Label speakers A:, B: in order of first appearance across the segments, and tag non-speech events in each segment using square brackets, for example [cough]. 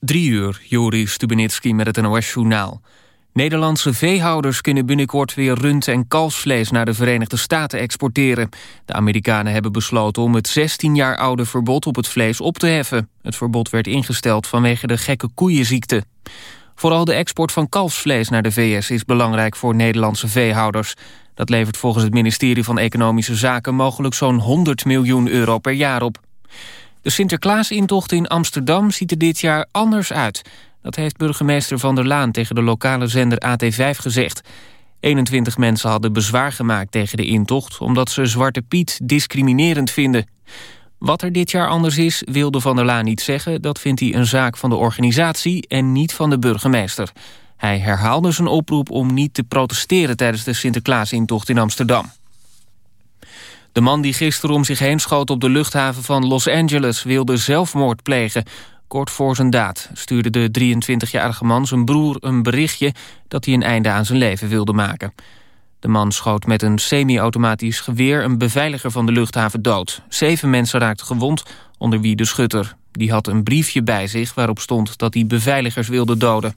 A: Drie uur, Joris Stubenitski met het NOS-journaal. Nederlandse veehouders kunnen binnenkort weer rund- en kalfsvlees... naar de Verenigde Staten exporteren. De Amerikanen hebben besloten om het 16 jaar oude verbod op het vlees op te heffen. Het verbod werd ingesteld vanwege de gekke koeienziekte. Vooral de export van kalfsvlees naar de VS is belangrijk voor Nederlandse veehouders. Dat levert volgens het ministerie van Economische Zaken... mogelijk zo'n 100 miljoen euro per jaar op. De Sinterklaasintocht in Amsterdam ziet er dit jaar anders uit. Dat heeft burgemeester Van der Laan tegen de lokale zender AT5 gezegd. 21 mensen hadden bezwaar gemaakt tegen de intocht... omdat ze Zwarte Piet discriminerend vinden. Wat er dit jaar anders is, wilde Van der Laan niet zeggen. Dat vindt hij een zaak van de organisatie en niet van de burgemeester. Hij herhaalde zijn oproep om niet te protesteren... tijdens de Sinterklaasintocht in Amsterdam. De man die gisteren om zich heen schoot op de luchthaven van Los Angeles... wilde zelfmoord plegen. Kort voor zijn daad stuurde de 23-jarige man zijn broer een berichtje... dat hij een einde aan zijn leven wilde maken. De man schoot met een semi-automatisch geweer een beveiliger van de luchthaven dood. Zeven mensen raakten gewond, onder wie de schutter. Die had een briefje bij zich waarop stond dat hij beveiligers wilde doden.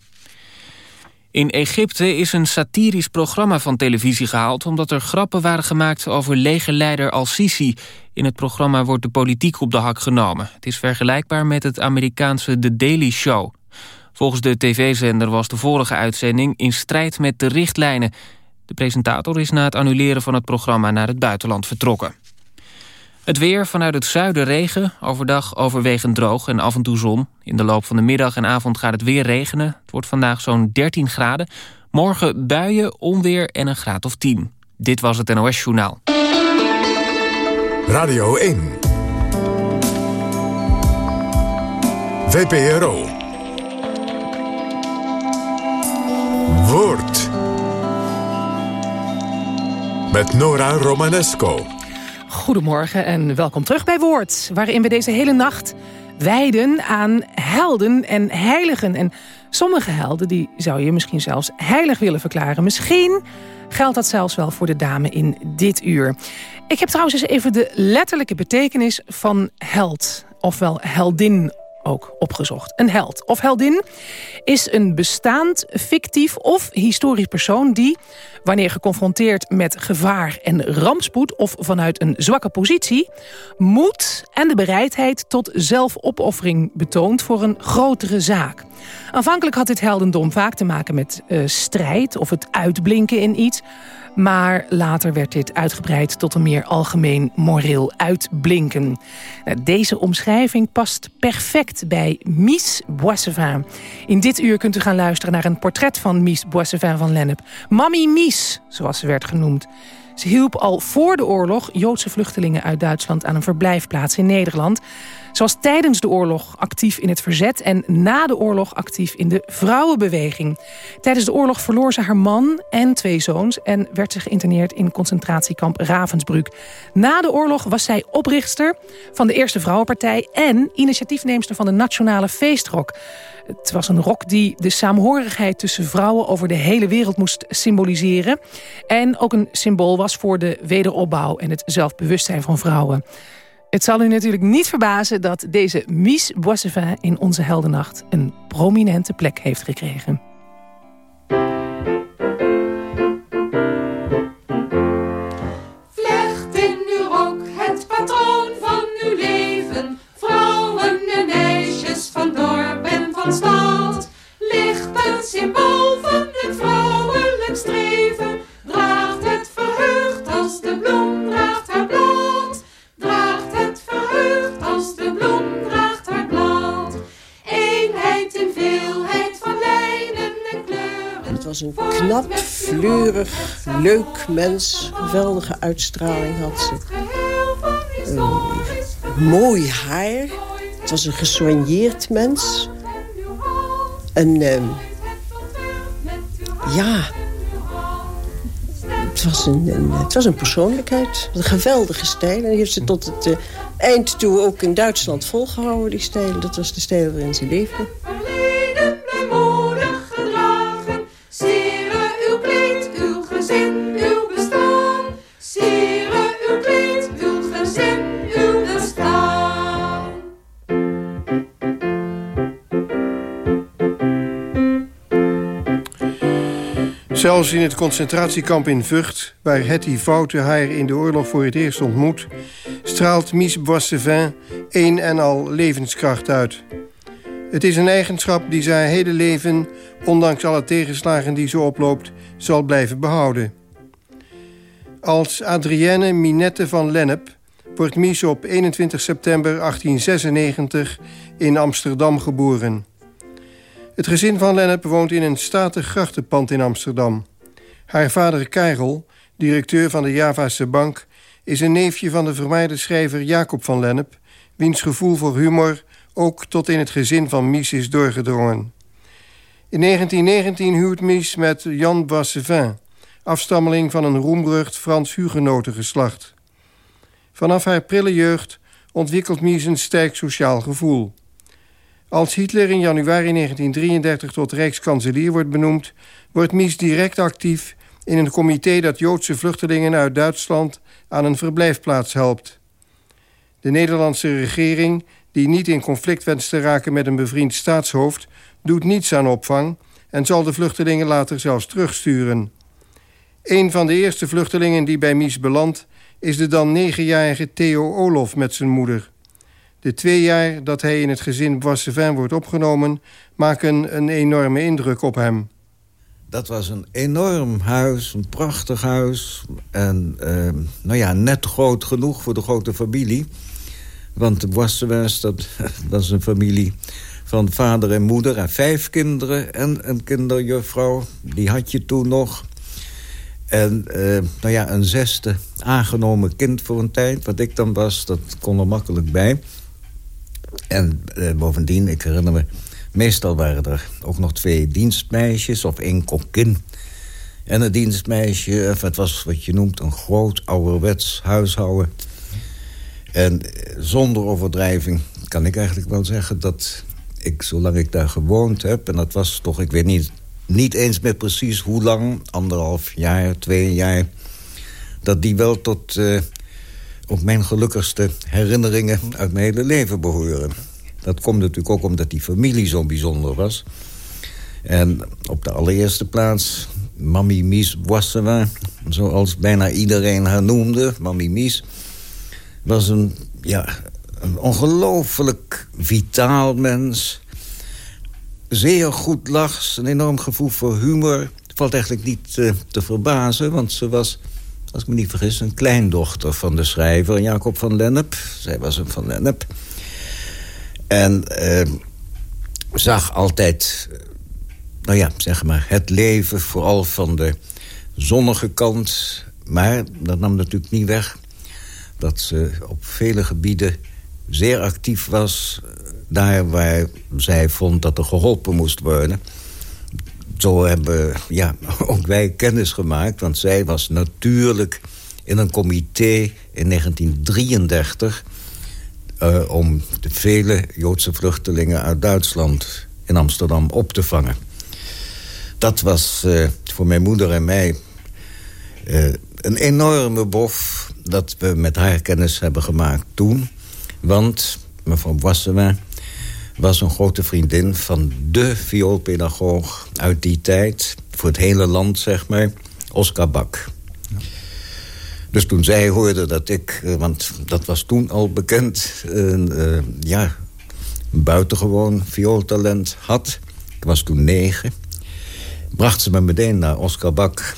A: In Egypte is een satirisch programma van televisie gehaald... omdat er grappen waren gemaakt over legerleider al-Sisi. In het programma wordt de politiek op de hak genomen. Het is vergelijkbaar met het Amerikaanse The Daily Show. Volgens de tv-zender was de vorige uitzending in strijd met de richtlijnen. De presentator is na het annuleren van het programma naar het buitenland vertrokken. Het weer vanuit het zuiden regen, overdag overwegend droog en af en toe zon. In de loop van de middag en avond gaat het weer regenen. Het wordt vandaag zo'n 13 graden. Morgen buien, onweer en een graad of 10. Dit was het NOS Journaal.
B: Radio 1. VPRO. Woord. Met Nora Romanesco.
C: Goedemorgen en welkom terug bij Woord... waarin we deze hele nacht wijden aan helden en heiligen. En sommige helden die zou je misschien zelfs heilig willen verklaren. Misschien geldt dat zelfs wel voor de dame in dit uur. Ik heb trouwens eens even de letterlijke betekenis van held... ofwel heldin ook opgezocht. Een held of heldin is een bestaand, fictief of historisch persoon... die, wanneer geconfronteerd met gevaar en rampspoed... of vanuit een zwakke positie, moed en de bereidheid tot zelfopoffering betoont... voor een grotere zaak. Aanvankelijk had dit heldendom vaak te maken met uh, strijd of het uitblinken in iets... Maar later werd dit uitgebreid tot een meer algemeen moreel uitblinken. Nou, deze omschrijving past perfect bij Mies Boissevin. In dit uur kunt u gaan luisteren naar een portret van Mies Boissevin van Lennep. Mammy Mies, zoals ze werd genoemd. Ze hielp al voor de oorlog Joodse vluchtelingen uit Duitsland aan een verblijfplaats in Nederland. Ze was tijdens de oorlog actief in het verzet... en na de oorlog actief in de vrouwenbeweging. Tijdens de oorlog verloor ze haar man en twee zoons... en werd ze geïnterneerd in concentratiekamp Ravensbrück. Na de oorlog was zij oprichter van de Eerste Vrouwenpartij... en initiatiefneemster van de Nationale Feestrok. Het was een rok die de saamhorigheid tussen vrouwen over de hele wereld moest symboliseren. En ook een symbool was voor de wederopbouw en het zelfbewustzijn van vrouwen. Het zal u natuurlijk niet verbazen dat deze Mies Boissevin in onze heldennacht een prominente plek heeft gekregen.
D: Leuk mens. Geweldige uitstraling had ze. mooi haar. Het was een gesoigneerd mens. En uh, ja, het was een, het was een persoonlijkheid. Een geweldige stijl. En die heeft ze tot het uh, eind toe ook in Duitsland volgehouden, die stijl. Dat was de stijl waarin ze leefde.
E: Zelfs in het concentratiekamp in Vught, waar Hetty Foute haar in de oorlog voor het eerst ontmoet, straalt Mies Boissevin een en al levenskracht uit. Het is een eigenschap die zij hele leven, ondanks alle tegenslagen die ze oploopt, zal blijven behouden. Als Adrienne Minette van Lennep wordt Mies op 21 september 1896 in Amsterdam geboren. Het gezin van Lennep woont in een statig grachtenpand in Amsterdam. Haar vader Karel, directeur van de Javase Bank... is een neefje van de vermaarde schrijver Jacob van Lennep... wiens gevoel voor humor ook tot in het gezin van Mies is doorgedrongen. In 1919 huwt Mies met Jan Bassevin... afstammeling van een roemrucht Frans Hugenotengeslacht. Vanaf haar prille jeugd ontwikkelt Mies een sterk sociaal gevoel... Als Hitler in januari 1933 tot rijkskanselier wordt benoemd... wordt Mies direct actief in een comité dat Joodse vluchtelingen uit Duitsland... aan een verblijfplaats helpt. De Nederlandse regering, die niet in conflict wenst te raken... met een bevriend staatshoofd, doet niets aan opvang... en zal de vluchtelingen later zelfs terugsturen. Een van de eerste vluchtelingen die bij Mies belandt... is de dan negenjarige Theo Olof met zijn moeder... De twee jaar dat hij in het gezin Boissevin wordt opgenomen... maken een enorme indruk op hem.
F: Dat was een enorm huis, een prachtig huis. En uh, nou ja, net groot genoeg voor de grote familie. Want de Boissevins, [laughs] dat, is een familie van vader en moeder... en vijf kinderen en een kinderjuffrouw. Die had je toen nog. En uh, nou ja, een zesde aangenomen kind voor een tijd. Wat ik dan was, dat kon er makkelijk bij. En eh, bovendien, ik herinner me... meestal waren er ook nog twee dienstmeisjes of één kokkin. En een dienstmeisje, of het was wat je noemt... een groot ouderwets huishouden. En eh, zonder overdrijving kan ik eigenlijk wel zeggen... dat ik, zolang ik daar gewoond heb... en dat was toch, ik weet niet, niet eens meer precies hoe lang... anderhalf jaar, twee jaar... dat die wel tot... Uh, op mijn gelukkigste herinneringen uit mijn hele leven behoren. Dat komt natuurlijk ook omdat die familie zo bijzonder was. En op de allereerste plaats, Mamie Mies Boissevin... zoals bijna iedereen haar noemde, Mamie Mies... was een, ja, een ongelooflijk vitaal mens. Zeer goed lachs, een enorm gevoel voor humor. Het valt eigenlijk niet uh, te verbazen, want ze was als ik me niet vergis, een kleindochter van de schrijver Jacob van Lennep. Zij was een van Lennep. En uh, zag altijd, nou ja, zeg maar, het leven vooral van de zonnige kant. Maar dat nam natuurlijk niet weg dat ze op vele gebieden zeer actief was... daar waar zij vond dat er geholpen moest worden zo hebben ja, [laughs] ook wij kennis gemaakt. Want zij was natuurlijk in een comité in 1933... Uh, om de vele Joodse vluchtelingen uit Duitsland in Amsterdam op te vangen. Dat was uh, voor mijn moeder en mij uh, een enorme bof... dat we met haar kennis hebben gemaakt toen. Want mevrouw Boissewin was een grote vriendin van de vioolpedagoog uit die tijd. Voor het hele land, zeg maar. Oscar Bak. Dus toen zij hoorde dat ik, eh, want dat was toen al bekend... een, uh, ja, een buitengewoon viooltalent had. Ik was toen negen. Bracht ze me meteen naar Oscar Bak.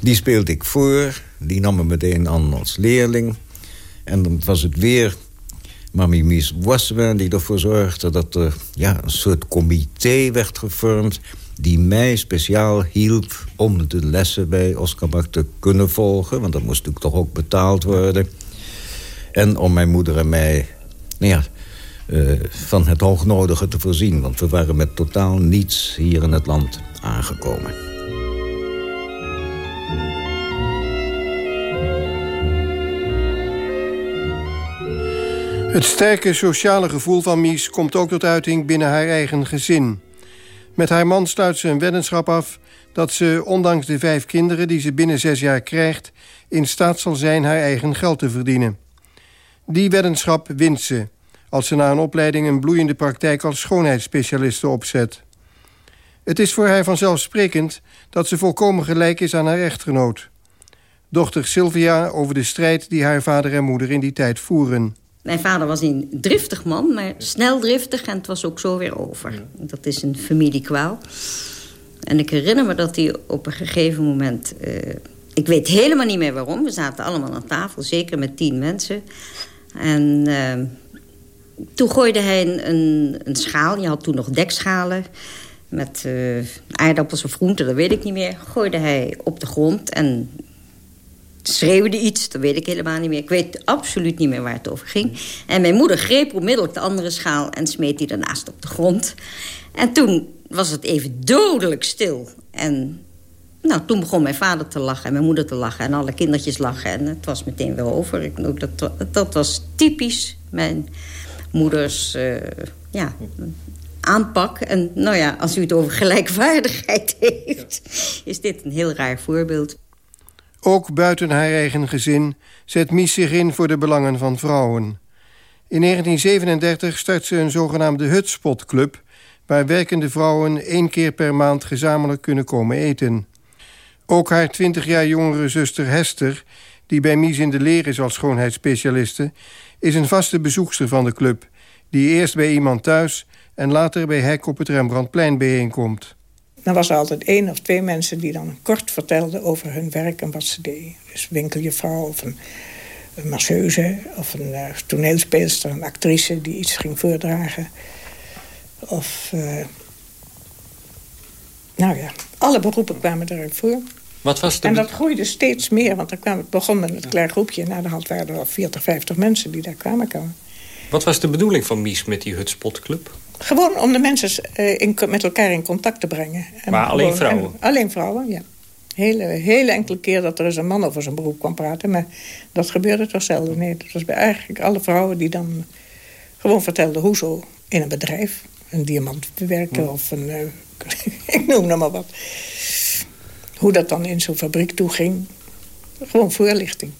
F: Die speelde ik voor. Die nam me meteen aan als leerling. En dan was het weer Mami Mies Wasman, die ervoor zorgde dat er ja, een soort comité werd gevormd... die mij speciaal hielp om de lessen bij Oscar Bak te kunnen volgen. Want dat moest natuurlijk toch ook betaald worden. En om mijn moeder en mij nou uh, van het hoognodige te voorzien. Want we waren met totaal niets hier in het land aangekomen.
E: Het sterke sociale gevoel van Mies komt ook tot uiting binnen haar eigen gezin. Met haar man sluit ze een weddenschap af dat ze, ondanks de vijf kinderen die ze binnen zes jaar krijgt, in staat zal zijn haar eigen geld te verdienen. Die weddenschap wint ze, als ze na een opleiding een bloeiende praktijk als schoonheidsspecialiste opzet. Het is voor haar vanzelfsprekend dat ze volkomen gelijk is aan haar echtgenoot. Dochter Sylvia over de strijd die haar vader en moeder in die tijd voeren.
G: Mijn vader was een driftig man, maar snel driftig en het was ook zo weer over. Dat is een familiekwaal. En ik herinner me dat hij op een gegeven moment... Uh, ik weet helemaal niet meer waarom. We zaten allemaal aan tafel, zeker met tien mensen. En uh, toen gooide hij een, een, schaal. Je had toen nog dekschalen met uh, aardappels of groenten, dat weet ik niet meer. Gooide hij op de grond en schreeuwde iets, dat weet ik helemaal niet meer. Ik weet absoluut niet meer waar het over ging. En mijn moeder greep onmiddellijk de andere schaal... en smeet die daarnaast op de grond. En toen was het even dodelijk stil. En nou, toen begon mijn vader te lachen en mijn moeder te lachen... en alle kindertjes lachen en het was meteen weer over. Ik, dat, dat was typisch mijn moeders uh, ja, aanpak. En nou ja, als u het over gelijkwaardigheid [laughs] heeft... is dit een heel raar voorbeeld.
E: Ook buiten haar eigen gezin zet Mies zich in voor de belangen van vrouwen. In 1937 start ze een zogenaamde Hutspotclub... waar werkende vrouwen één keer per maand gezamenlijk kunnen komen eten. Ook haar 20 jaar jongere zuster Hester... die bij Mies in de leer is als schoonheidsspecialiste... is een vaste bezoekster van de club... die eerst bij iemand thuis en later bij Hek op het Rembrandtplein bijeenkomt.
H: Dan was er altijd één of twee mensen die dan kort vertelden over hun werk en wat ze deden. Dus winkeljuffrouw of een, een masseuse of een uh, toneelspeelster, een actrice die iets ging voordragen. Of, uh, nou ja, alle beroepen kwamen erin voor.
I: Wat was de
H: en dat groeide steeds meer, want er kwam, het begon met een klein groepje. Na de hand waren er al 40, 50 mensen die daar kwamen komen.
I: Wat was de bedoeling van Mies met die Hutspotclub?
H: Gewoon om de mensen uh, in, met elkaar in contact te brengen.
I: En maar alleen vrouwen?
H: alleen vrouwen, ja. Hele, hele enkele keer dat er eens een man over zijn beroep kwam praten. Maar dat gebeurde toch zelden. Nee, dat was bij eigenlijk alle vrouwen die dan gewoon vertelden hoe zo in een bedrijf een diamant bewerken of een... Uh, [laughs] ik noem nog maar wat. Hoe dat dan in zo'n fabriek toe ging. Gewoon voorlichting.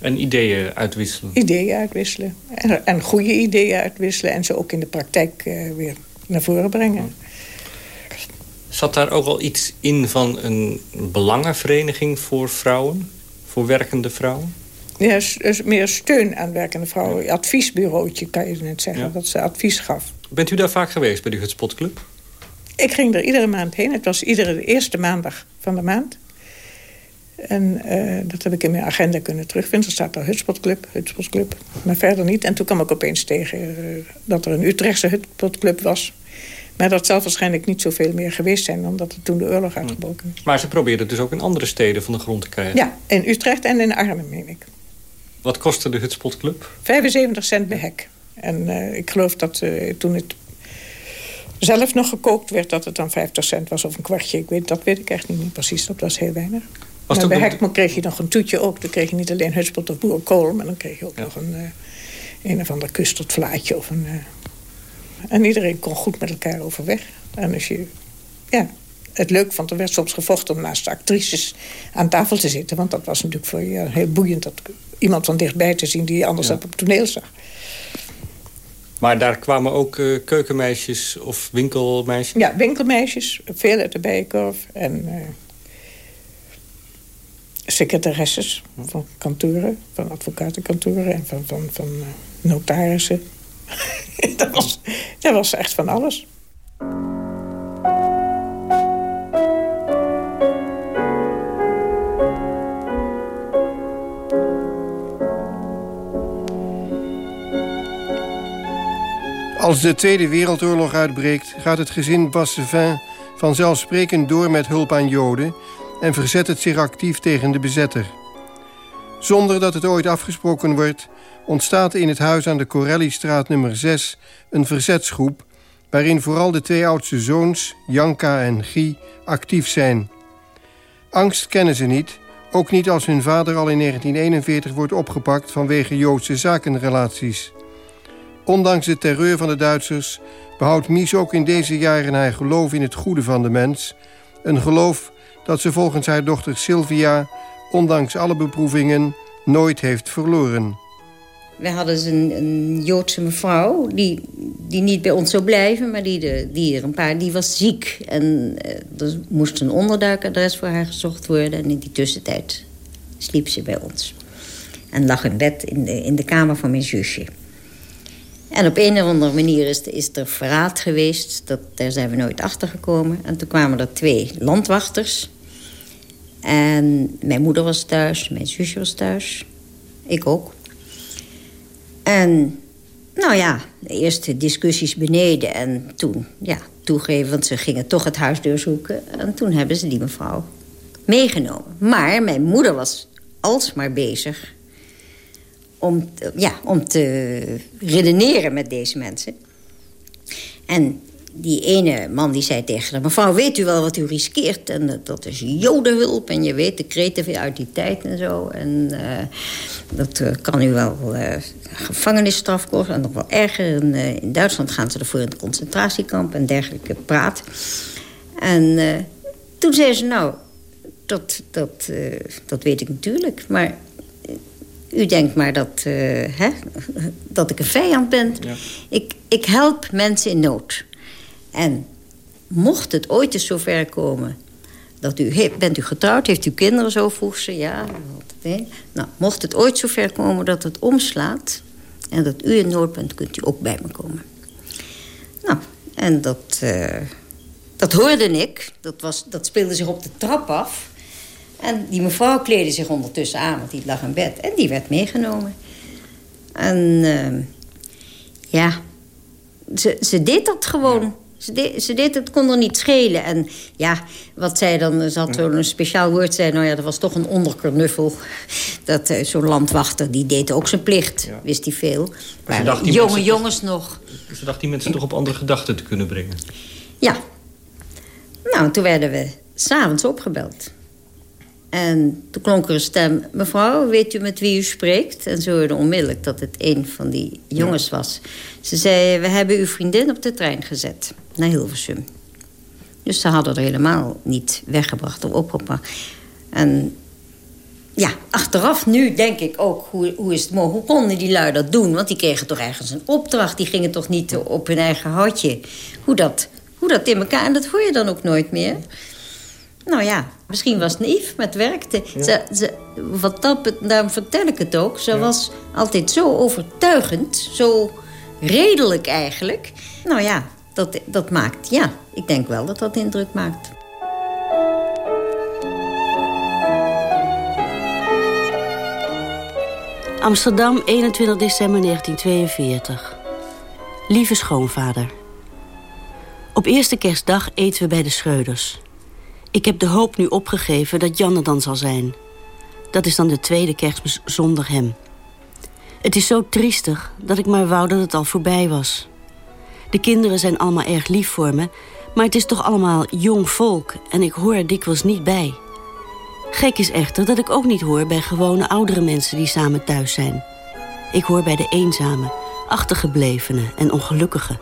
I: En ideeën uitwisselen.
H: Ideeën uitwisselen. En, en goede ideeën uitwisselen. En ze ook in de praktijk uh, weer naar voren brengen.
I: Zat daar ook al iets in van een belangenvereniging voor vrouwen? Voor werkende vrouwen?
H: Ja, dus meer steun aan werkende vrouwen. Ja. Adviesbureautje kan je net zeggen, ja. dat ze advies gaf.
I: Bent u daar vaak geweest bij die Hutspotclub?
H: Ik ging er iedere maand heen. Het was iedere eerste maandag van de maand. En uh, dat heb ik in mijn agenda kunnen terugvinden. Er staat daar Hutspotclub, Hutspotclub. Maar verder niet. En toen kwam ik opeens tegen uh, dat er een Utrechtse Hutspotclub was. Maar dat zal waarschijnlijk niet zoveel meer geweest zijn... omdat er toen de oorlog hm. uitgebroken is.
I: Maar ze probeerden dus ook in andere steden van de grond te krijgen?
H: Ja, in Utrecht en in Arnhem, meen ik.
I: Wat kostte de Hutspotclub?
H: 75 cent per hek. En uh, ik geloof dat toen het zelf nog gekookt werd... dat het dan 50 cent was of een kwartje. Ik weet, dat weet ik echt niet precies. Dat was heel weinig. Was maar bij Hekmo kreeg je nog een toetje ook. Dan kreeg je niet alleen hutspot of boerenkool... maar dan kreeg je ook nog een, uh, een of ander vlaatje Of een, uh... En iedereen kon goed met elkaar overweg. En als je... Ja, het leuk vond, er werd soms gevochten om naast de actrices aan tafel te zitten. Want dat was natuurlijk voor je heel boeiend... dat iemand van dichtbij te zien die je anders ja. op het toneel zag.
I: Maar daar kwamen ook uh, keukenmeisjes of winkelmeisjes?
H: Ja, winkelmeisjes. Veel uit de Bijenkorf. En secretaresses van kantoren. Van advocatenkantoren en van, uh, notarissen. [laughs] dat, was, dat was echt van alles.
E: Als de Tweede Wereldoorlog uitbreekt... gaat het gezin Bassevin vanzelfsprekend door met hulp aan Joden... en verzet het zich actief tegen de bezetter. Zonder dat het ooit afgesproken wordt... ontstaat in het huis aan de Corellistraat nummer 6 een verzetsgroep... waarin vooral de twee oudste zoons, Janka en Guy, actief zijn. Angst kennen ze niet... Ook niet als hun vader al in 1941 wordt opgepakt vanwege Joodse zakenrelaties. Ondanks de terreur van de Duitsers behoudt Mies ook in deze jaren haar geloof in het goede van de mens. Een geloof dat ze volgens haar dochter Sylvia, ondanks alle beproevingen, nooit heeft verloren.
G: We hadden een, Joodse mevrouw die, die niet bij ons zou blijven... maar die, de, die er een paar, die was ziek. En uh, er moest een onderduikadres voor haar gezocht worden. En in die tussentijd sliep ze bij ons. En lag in bed in de, in de kamer van mijn zusje. En op een of andere manier is, is er verraad geweest. Dat, daar zijn we nooit achter gekomen. En toen kwamen er twee landwachters. En mijn moeder was thuis, mijn zusje was thuis. Ik ook. En nou ja, de eerste discussies beneden. En toen, ja, toegeven, want ze gingen toch het huis doorzoeken. En toen hebben ze die mevrouw meegenomen. Maar mijn moeder was alsmaar bezig om, ja, om te redeneren met deze mensen. En die ene man die zei tegen haar... mevrouw, weet u wel wat u riskeert? En dat is jodenhulp en je weet de kreten uit die tijd en zo. En uh, dat uh, kan u wel uh, gevangenisstraf kosten. En nog wel erger. In, in, Duitsland gaan ze ervoor in het concentratiekamp en dergelijke praat. En toen zei ze, nou, dat, dat, dat weet ik natuurlijk. Maar u denkt maar dat, hè, [laughs] dat ik een vijand ben. Ja. Ik, ik help mensen in nood. En mocht het ooit eens zover komen... dat u, bent u getrouwd, heeft u kinderen, zo vroeg ze. Ja, nou, mocht het ooit zover komen dat het omslaat... en dat u in nood bent, kunt u ook bij me komen. Nou, en dat, uh, dat hoorde ik. Dat, was, dat speelde zich op de trap af. En die mevrouw kleedde zich ondertussen aan, want die lag in bed. En die werd meegenomen. En uh, ja, ze, ze deed dat gewoon. Ze deed, ze deed het, kon er niet schelen. En ja, wat zij dan, ze had zo'n speciaal woord, zei... nou ja, dat was toch een onderkernuffel. [laughs] Dat uh, zo'n landwachter, die deed ook zijn plicht, wist hij veel. Maar, maar jonge jongens nog.
I: Ze dacht die mensen toch op andere gedachten te kunnen brengen?
G: Ja. Nou, toen werden we s'avonds opgebeld. En toen klonk er een stem... mevrouw, weet u met wie u spreekt? En ze hoorde onmiddellijk dat het een van die jongens was. Ze zei, we hebben uw vriendin op de trein gezet naar Hilversum. Dus ze hadden er helemaal niet weggebracht of opgepakt. En ja, achteraf nu denk ik ook, hoe, hoe is het mogelijk? Hoe konden die lui dat doen? Want die kregen toch ergens een opdracht. Die gingen toch niet op hun eigen houtje. Hoe dat, hoe dat in elkaar... En dat hoor je dan ook nooit meer. Nou ja, misschien was het naïef, maar het werkte. Ze, ze, wat dat, daarom vertel ik het ook. Ze was altijd zo overtuigend, zo redelijk eigenlijk. Nou ja, dat, dat maakt, ja, ik denk wel dat dat indruk maakt.
J: Amsterdam, 21 december 1942. Lieve schoonvader. Op eerste kerstdag eten we bij de Schreuders. Ik heb de hoop nu opgegeven dat Janne dan zal zijn. Dat is dan de tweede kerstmis zonder hem. Het is zo triestig dat ik maar wou dat het al voorbij was. De kinderen zijn allemaal erg lief voor me... maar het is toch allemaal jong volk en ik hoor er dikwijls niet bij. Gek is echter dat ik ook niet hoor bij gewone oudere mensen... die samen thuis zijn. Ik hoor bij de eenzame, achtergeblevenen en ongelukkigen.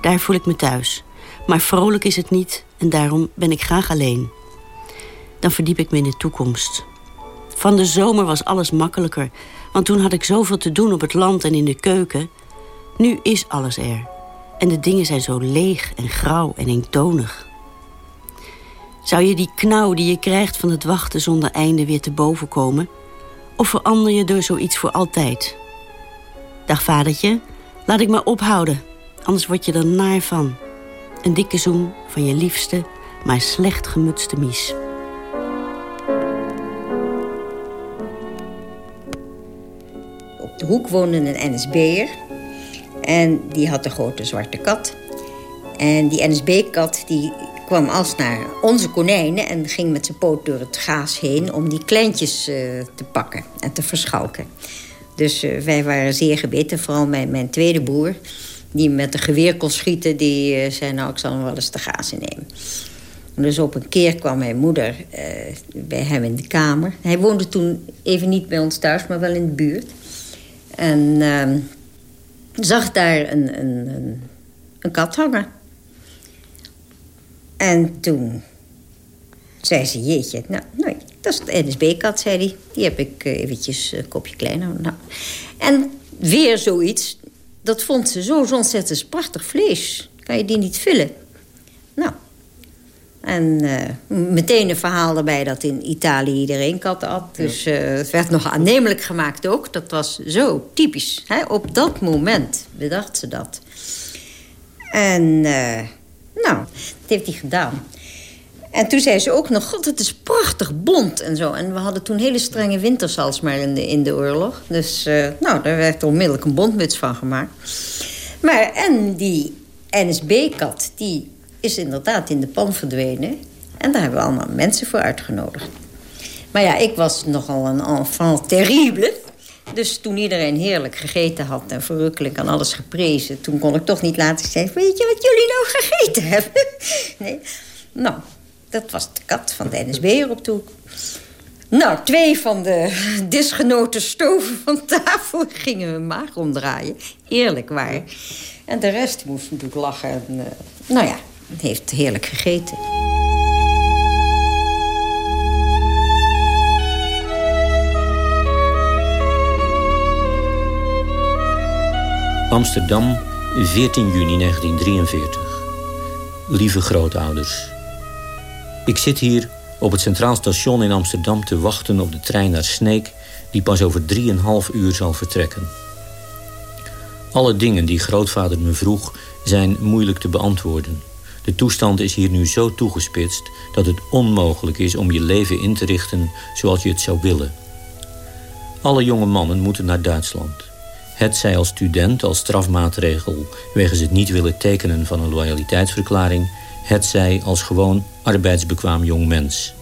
J: Daar voel ik me thuis. Maar vrolijk is het niet en daarom ben ik graag alleen. Dan verdiep ik me in de toekomst. Van de zomer was alles makkelijker... want toen had ik zoveel te doen op het land en in de keuken. Nu is alles er. En de dingen zijn zo leeg en grauw en eentonig. Zou je die knauw die je krijgt van het wachten zonder einde weer te boven komen? Of verander je door zoiets voor altijd? Dag vadertje, laat ik maar ophouden, anders word je er naar van. Een dikke zoen van je liefste, maar slecht gemutste mies.
G: Op de hoek woonde een NSB'er. En die had een grote zwarte kat. En die NSB-kat die kwam als naar onze konijnen... en ging met zijn poot door het gaas heen... om die kleintjes uh, te pakken en te verschalken. Dus uh, wij waren zeer gebeten, vooral mijn, mijn tweede broer die met een geweer kon schieten... die uh, zei, nou, ik zal hem wel eens te gaas nemen. Dus op een keer kwam mijn moeder bij hem in de kamer. Hij woonde toen even niet bij ons thuis, maar wel in de buurt. En uh, zag daar een, een, een, een, kat hangen. En toen zei ze, jeetje, nou, nou dat is de NSB-kat, zei hij. Die heb ik uh, eventjes een kopje kleiner. Nou. En weer zoiets. Dat vond ze zo ontzettend prachtig vlees. Kan je die niet vullen? Nou, en uh, meteen een verhaal erbij dat in Italië iedereen kat at. Dus uh, het werd nog aannemelijk gemaakt ook. Dat was zo typisch. Hè? Op dat moment bedacht ze dat. En uh, nou, dat heeft hij gedaan. En toen zei ze ook nog, god, het is prachtig bont en zo. En we hadden toen hele strenge winters maar in de, in de oorlog. Dus nou, daar werd onmiddellijk een bondmuts van gemaakt. Maar en die NSB-kat, die is inderdaad in de pan verdwenen. En daar hebben we allemaal mensen voor uitgenodigd. Maar ja, ik was nogal een enfant terrible. Dus toen iedereen heerlijk gegeten had en verrukkelijk aan alles geprezen... toen kon ik toch niet laten zeggen... weet je wat jullie nou gegeten hebben? [laughs] nee. Nou, dat was de kat van de NSB erop toe. Nou, twee van de [laughs] disgenoten stoven van tafel [laughs] gingen we maag omdraaien. Eerlijk waar. En de rest moest natuurlijk lachen. En, uh, nou ja, heeft heerlijk gegeten.
K: Amsterdam, 14 juni 1943. Lieve grootouders. Ik zit hier op het Centraal Station in Amsterdam te wachten op de trein naar Sneek... die pas over 3,5 uur zal vertrekken. Alle dingen die grootvader me vroeg zijn moeilijk te beantwoorden. De toestand is hier nu zo toegespitst dat het onmogelijk is om je leven in te richten zoals je het zou willen. Alle jonge mannen moeten naar Duitsland. Het zij als student als strafmaatregel wegens het niet willen tekenen van een loyaliteitsverklaring, het zij als gewoon arbeidsbekwaam jong mens.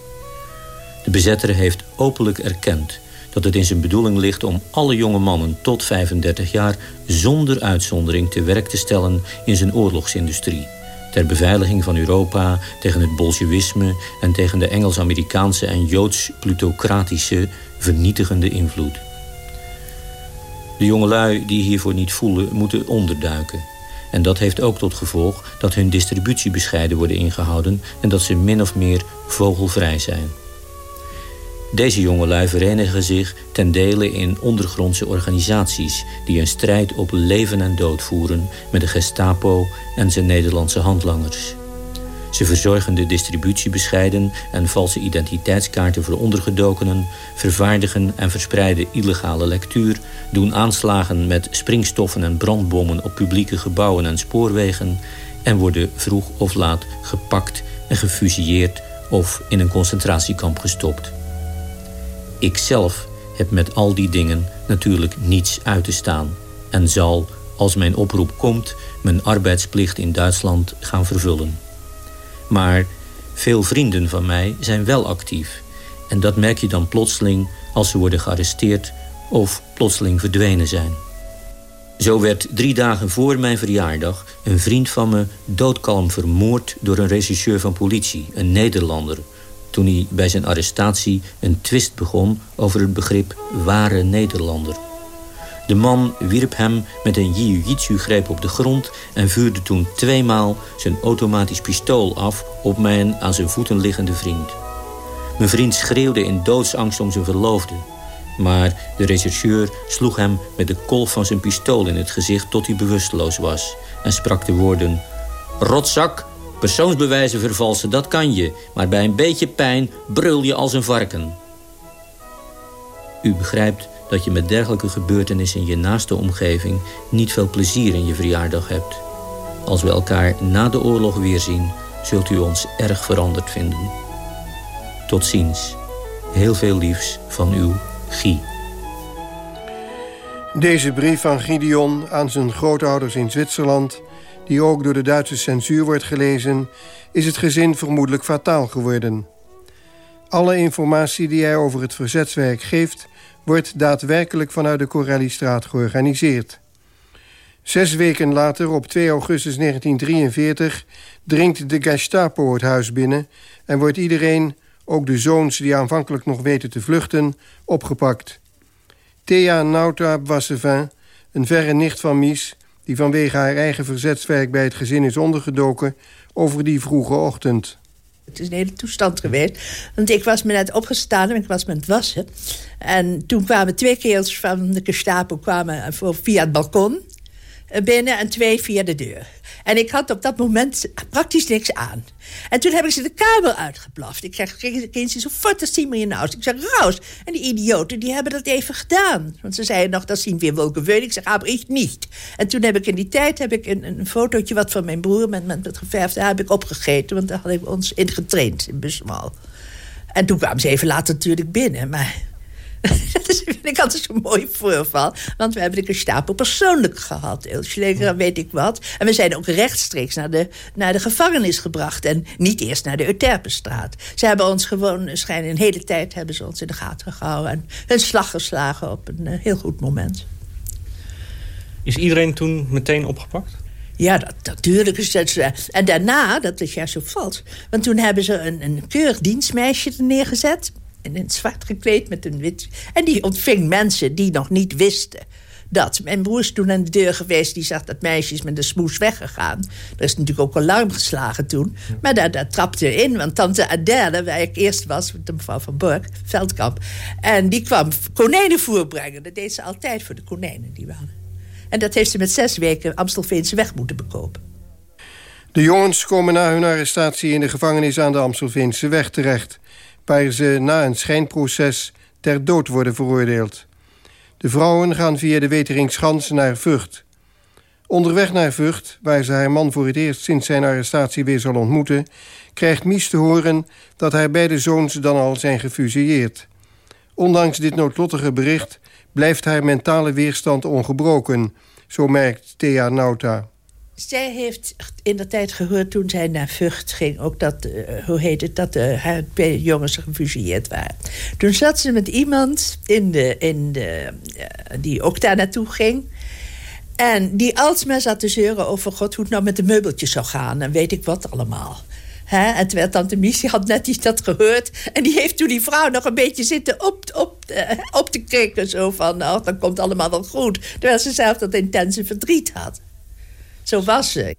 K: De bezetter heeft openlijk erkend dat het in zijn bedoeling ligt om alle jonge mannen tot 35 jaar zonder uitzondering te werk te stellen in zijn oorlogsindustrie ter beveiliging van Europa tegen het bolsjewisme en tegen de Engels-Amerikaanse en Joods-plutocratische vernietigende invloed. De jongelui die hiervoor niet voelen, moeten onderduiken. En dat heeft ook tot gevolg dat hun distributiebescheiden worden ingehouden en dat ze min of meer vogelvrij zijn. Deze jongelui verenigen zich ten dele in ondergrondse organisaties... die een strijd op leven en dood voeren met de Gestapo en zijn Nederlandse handlangers. Ze verzorgen de distributiebescheiden en valse identiteitskaarten voor ondergedokenen... vervaardigen en verspreiden illegale lectuur... doen aanslagen met springstoffen en brandbommen op publieke gebouwen en spoorwegen... en worden vroeg of laat gepakt en gefusilleerd of in een concentratiekamp gestopt. Ikzelf heb met al die dingen natuurlijk niets uit te staan... en zal, als mijn oproep komt, mijn arbeidsplicht in Duitsland gaan vervullen. Maar veel vrienden van mij zijn wel actief... en dat merk je dan plotseling als ze worden gearresteerd... of plotseling verdwenen zijn. Zo werd drie dagen voor mijn verjaardag een vriend van me doodkalm vermoord door een regisseur van politie, een Nederlander toen hij bij zijn arrestatie een twist begon over het begrip ware Nederlander. De man wierp hem met een jiu-jitsu-greep op de grond... en vuurde toen tweemaal zijn automatisch pistool af op mijn aan zijn voeten liggende vriend. Mijn vriend schreeuwde in doodsangst om zijn verloofde. Maar de rechercheur sloeg hem met de kolf van zijn pistool in het gezicht tot hij bewusteloos was... en sprak de woorden... Rotzak, Persoonsbewijzen vervalsen, dat kan je. Maar bij een beetje pijn brul je als een varken. U begrijpt dat je met dergelijke gebeurtenissen in je naaste omgeving... niet veel plezier in je verjaardag hebt. Als we elkaar na de oorlog weerzien... zult u ons erg veranderd vinden. Tot ziens. Heel veel liefs van uw Guy.
E: Deze brief van Gideon aan zijn grootouders in Zwitserland die ook door de Duitse censuur wordt gelezen... is het gezin vermoedelijk fataal geworden. Alle informatie die hij over het verzetswerk geeft... wordt daadwerkelijk vanuit de Corellistraat georganiseerd. Zes weken later, op 2 augustus 1943... dringt de Gestapo het huis binnen... en wordt iedereen, ook de zoons die aanvankelijk nog weten te vluchten, opgepakt. Thea Nauta Boissevin, een verre nicht van Mies die vanwege haar eigen verzetswerk bij het gezin is ondergedoken... over die vroege ochtend.
L: Het is een hele toestand geweest. Want ik was me net opgestaan en ik was me aan het wassen. En toen kwamen twee kerels van de Gestapo kwamen via het balkon binnen en twee via de deur. En ik had op dat moment praktisch niks aan. En toen heb ik ze de kamer uitgeblaft. Ik zeg, kindje, zo fort, dat zien we je nou. Ik zeg, Raus. En die idioten, die hebben dat even gedaan. Want ze zeiden nog, dat zien we welke weul. Ik zeg, aber ik niet. En toen heb ik in die tijd heb ik een, een fotootje wat van mijn broer... met, met, geverfd heb ik opgegeten. Want daar hadden we ons in getraind, in Busmal. En toen kwamen ze even later natuurlijk binnen. Maar [laughs] dat is, vind ik altijd zo'n mooi voorval. Want we hebben de Gestapo persoonlijk gehad. Ilschleger, weet ik wat. En we zijn ook rechtstreeks naar de, naar de gevangenis gebracht. En niet eerst naar de Euterpenstraat. Ze hebben ons gewoon, schijnen een hele tijd... hebben ze ons in de gaten gehouden. En een slag geslagen op een uh, heel goed moment.
I: Is iedereen toen meteen opgepakt?
L: Ja, dat, natuurlijk is dat. En daarna, dat is juist zo vals... want toen hebben ze een, een keurig dienstmeisje er neergezet in het zwart gekleed met een wit... En die ontving mensen die nog niet wisten dat. Mijn broer is toen aan de deur geweest. Die zag dat meisje is met de smoes weggegaan. Er is natuurlijk ook alarm geslagen toen. Maar daar, daar trapte in. Want tante Adèle, waar ik eerst was... met de mevrouw van Bork, Veldkamp... en die kwam konijnenvoer brengen. Dat deed ze altijd voor de konijnen die waren. En dat heeft ze met zes weken Amstelveense weg moeten bekopen.
E: De jongens komen na hun arrestatie in de gevangenis aan de Amstelveense weg terecht waar ze na een schijnproces ter dood worden veroordeeld. De vrouwen gaan via de Weteringschans naar Vught. Onderweg naar Vught, waar ze haar man voor het eerst sinds zijn arrestatie weer zal ontmoeten... krijgt Mies te horen dat haar beide zoons dan al zijn gefusilleerd. Ondanks dit noodlottige bericht blijft haar mentale weerstand ongebroken... zo merkt Thea Nauta.
L: Zij heeft in de tijd gehoord toen zij naar Vught ging... ook dat, uh, hoe heet het, dat twee jongens gefusilleerd waren. Toen zat ze met iemand in de, in de, uh, die ook daar naartoe ging... En die alsmaar zat te zeuren over God hoe het nou met de meubeltjes zou gaan. En weet ik wat allemaal. He? En terwijl tante Missie had net iets dat gehoord. En die heeft toen die vrouw nog een beetje zitten op, op, op te kijken. Zo van, nou, dan komt allemaal wel goed. Terwijl ze zelf dat intense verdriet had. Zo was ze.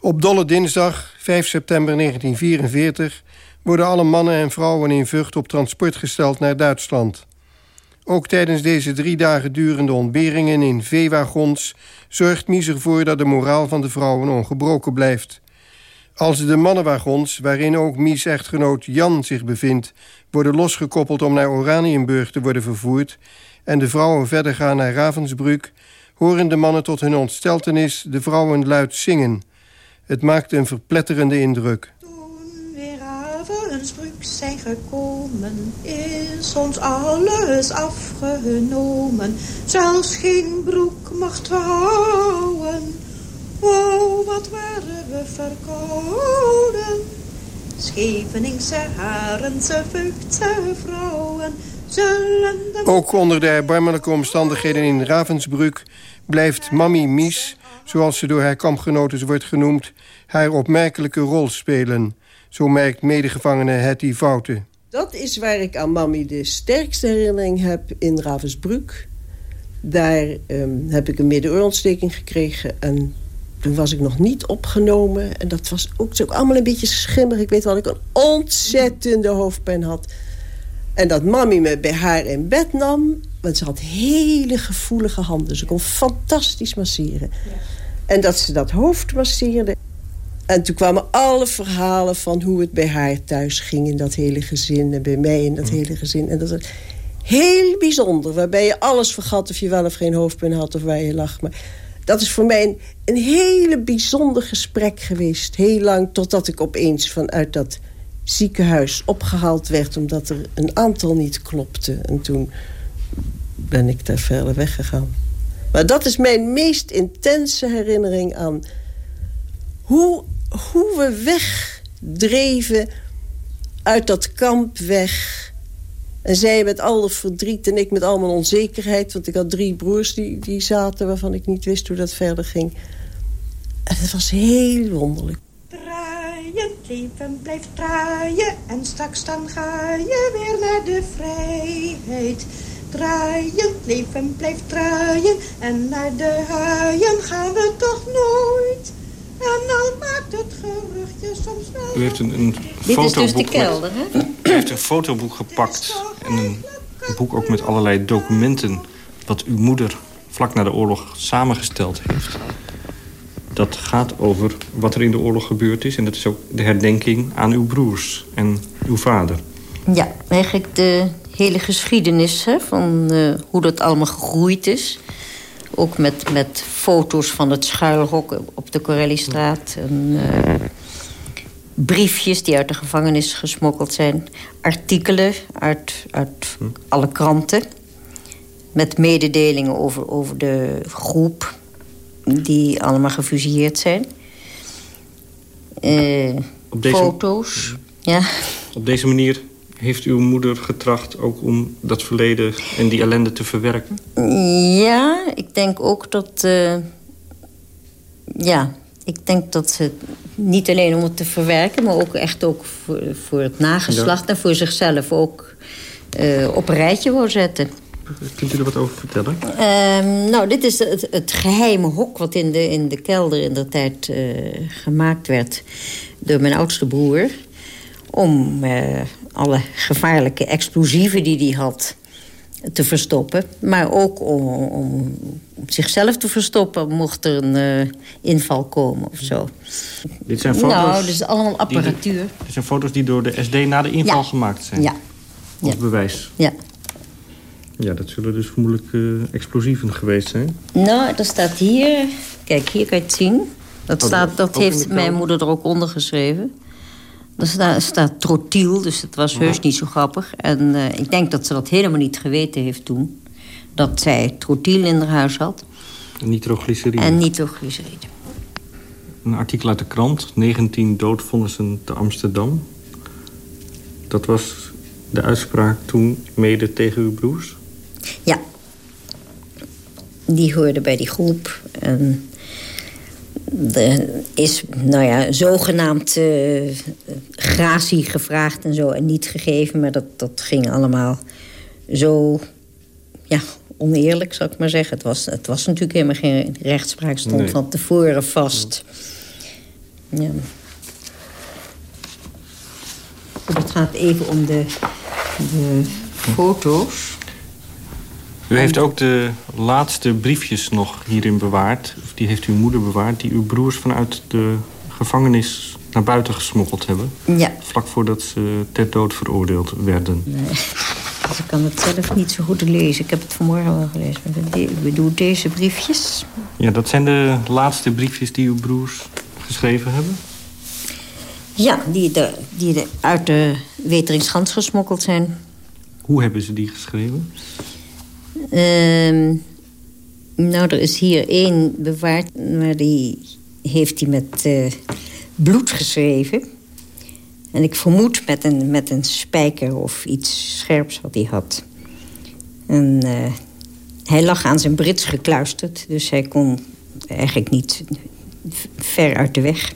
E: Op Dolle Dinsdag, 5 september 1944... worden alle mannen en vrouwen in Vught op transport gesteld naar Duitsland. Ook tijdens deze drie dagen durende ontberingen in veewagons... zorgt Mies ervoor dat de moraal van de vrouwen ongebroken blijft. Als de mannenwagons, waarin ook Mies echtgenoot Jan zich bevindt... worden losgekoppeld om naar Oranienburg te worden vervoerd... en de vrouwen verder gaan naar Ravensbrück horen de mannen tot hun ontsteltenis de vrouwen luid zingen. Het maakt een verpletterende indruk.
M: Toen weer Ravensbrück zijn gekomen, is ons alles afgenomen. Zelfs geen broek mocht houden. Oh, wat waren we verkouden. Scheveningse haren, ze Vugtse vrouwen...
E: Ook onder de erbarmelijke omstandigheden in Ravensbrück blijft Mammy Mies, zoals ze door haar kampgenoten wordt genoemd, haar opmerkelijke rol spelen. Zo merkt medegevangene Hetty Fouten.
D: Dat is waar ik aan Mammy de sterkste herinnering heb in Ravensbrück. Daar um, heb ik een middenoorontsteking gekregen en toen was ik nog niet opgenomen. En dat was ook, ook allemaal een beetje schimmig. Ik weet wel dat ik een ontzettende hoofdpijn had. En dat mami me bij haar in bed nam. Want ze had hele gevoelige handen. Ze kon fantastisch masseren. Ja. En dat ze dat hoofd masseerde. En toen kwamen alle verhalen van hoe het bij haar thuis ging... in dat hele gezin en bij mij in dat hele gezin. En dat was heel bijzonder. Waarbij je alles vergat of je wel of geen hoofdpijn had of waar je lag. Maar dat is voor mij een, een hele bijzonder gesprek geweest. Heel lang, totdat ik opeens vanuit dat ziekenhuis opgehaald werd... omdat er een aantal niet klopte. En toen ben ik daar verder weggegaan. Maar dat is mijn meest intense herinnering aan... hoe, hoe we wegdreven uit dat kamp weg... En zij met alle verdriet en ik met al onzekerheid. Want ik had drie broers die, die zaten waarvan ik niet wist hoe dat verder ging. En het was heel wonderlijk
M: je leven blijft draaien en straks dan ga je weer naar de vrijheid. Draaien, leven blijft draaien en naar de haaien gaan we toch nooit. En al maakt het geruchtje soms wel...
I: U heeft een, een
G: Dit
I: fotoboek
G: is dus de kelder, hè?
I: U heeft een fotoboek gepakt en een boek ook met allerlei documenten... wat uw moeder vlak na de oorlog samengesteld heeft. Dat gaat over wat er in de oorlog gebeurd is... en dat is ook de herdenking aan uw broers en uw vader.
G: Ja, eigenlijk de hele geschiedenis hè, van eh, hoe dat allemaal gegroeid is. Ook met, met foto's van het schuilhok op de Corellistraat. En, eh, briefjes die uit de gevangenis gesmokkeld zijn. Artikelen uit, uit alle kranten. Met mededelingen over, over de groep die allemaal gefusilleerd zijn. Eh,
I: Op deze-
G: Foto's, ja.
I: Op deze manier heeft uw moeder getracht ook om dat verleden en die ellende te verwerken?
G: Ja, ik denk ook dat... eh, ja, ik denk dat ze niet alleen om het te verwerken... maar ook echt ook voor, voor het nageslacht en voor zichzelf ook eh, op een rijtje wil zetten.
I: Kunt u er wat over vertellen?
G: Ehm, nou, dit is het, het geheime hok wat in de, in de kelder in de tijd eh, gemaakt werd door mijn oudste broer. Om eh, alle gevaarlijke explosieven die hij had te verstoppen. Maar ook om, om zichzelf te verstoppen mocht er een eh, inval komen of zo.
I: Dit zijn foto's...
G: Nou, dus allemaal
I: die
G: apparatuur.
I: dit zijn foto's die door de SD na de inval
G: Ja.
I: gemaakt zijn?
G: Ja.
I: Als
G: Ja.
I: bewijs?
G: Ja.
I: Ja, dat zullen dus vermoedelijk eh, explosieven geweest zijn.
G: Nou, er staat hier... Kijk, hier kan je het zien. Dat,
I: Oh,
G: staat, dat heeft mijn moeder er ook onder geschreven. Er staat, staat trotiel, dus het was heus niet zo grappig. En eh, ik denk dat ze dat helemaal niet geweten heeft toen. Dat zij trotiel in haar huis had.
I: Nitroglycerine.
G: En nitroglycerine.
I: Een artikel uit de krant. 19 doodvonnissen te Amsterdam. Dat was de uitspraak toen mede tegen uw broers?
G: Ja. Die hoorde bij die groep. En er is, nou ja, zogenaamd eh gratie gevraagd en zo. En niet gegeven, maar dat, dat ging allemaal zo... Ja, oneerlijk, zou ik maar zeggen. Het was, het was natuurlijk helemaal geen rechtspraak. stond
I: Nee.
G: van tevoren vast. Ja. Het gaat even om de, de foto's.
I: U heeft ook de laatste briefjes nog hierin bewaard. Of die heeft uw moeder bewaard. Die uw broers vanuit de gevangenis naar buiten gesmokkeld hebben.
G: Ja.
I: Vlak voordat ze ter dood veroordeeld werden.
G: Nee, dus ik kan het zelf niet zo goed lezen. Ik heb het vanmorgen wel gelezen. Ik bedoel, deze briefjes.
I: Ja, dat zijn de laatste briefjes die uw broers geschreven hebben.
G: Ja, die, de, die de, uit de Weteringschans gesmokkeld zijn.
I: Hoe hebben ze die geschreven?
G: Ehm, nou, er is hier één bewaard, maar die heeft hij met eh, bloed geschreven. En ik vermoed met een, met een spijker of iets scherps wat hij had. En eh, hij lag aan zijn brits gekluisterd, dus hij kon eigenlijk niet ver uit de weg.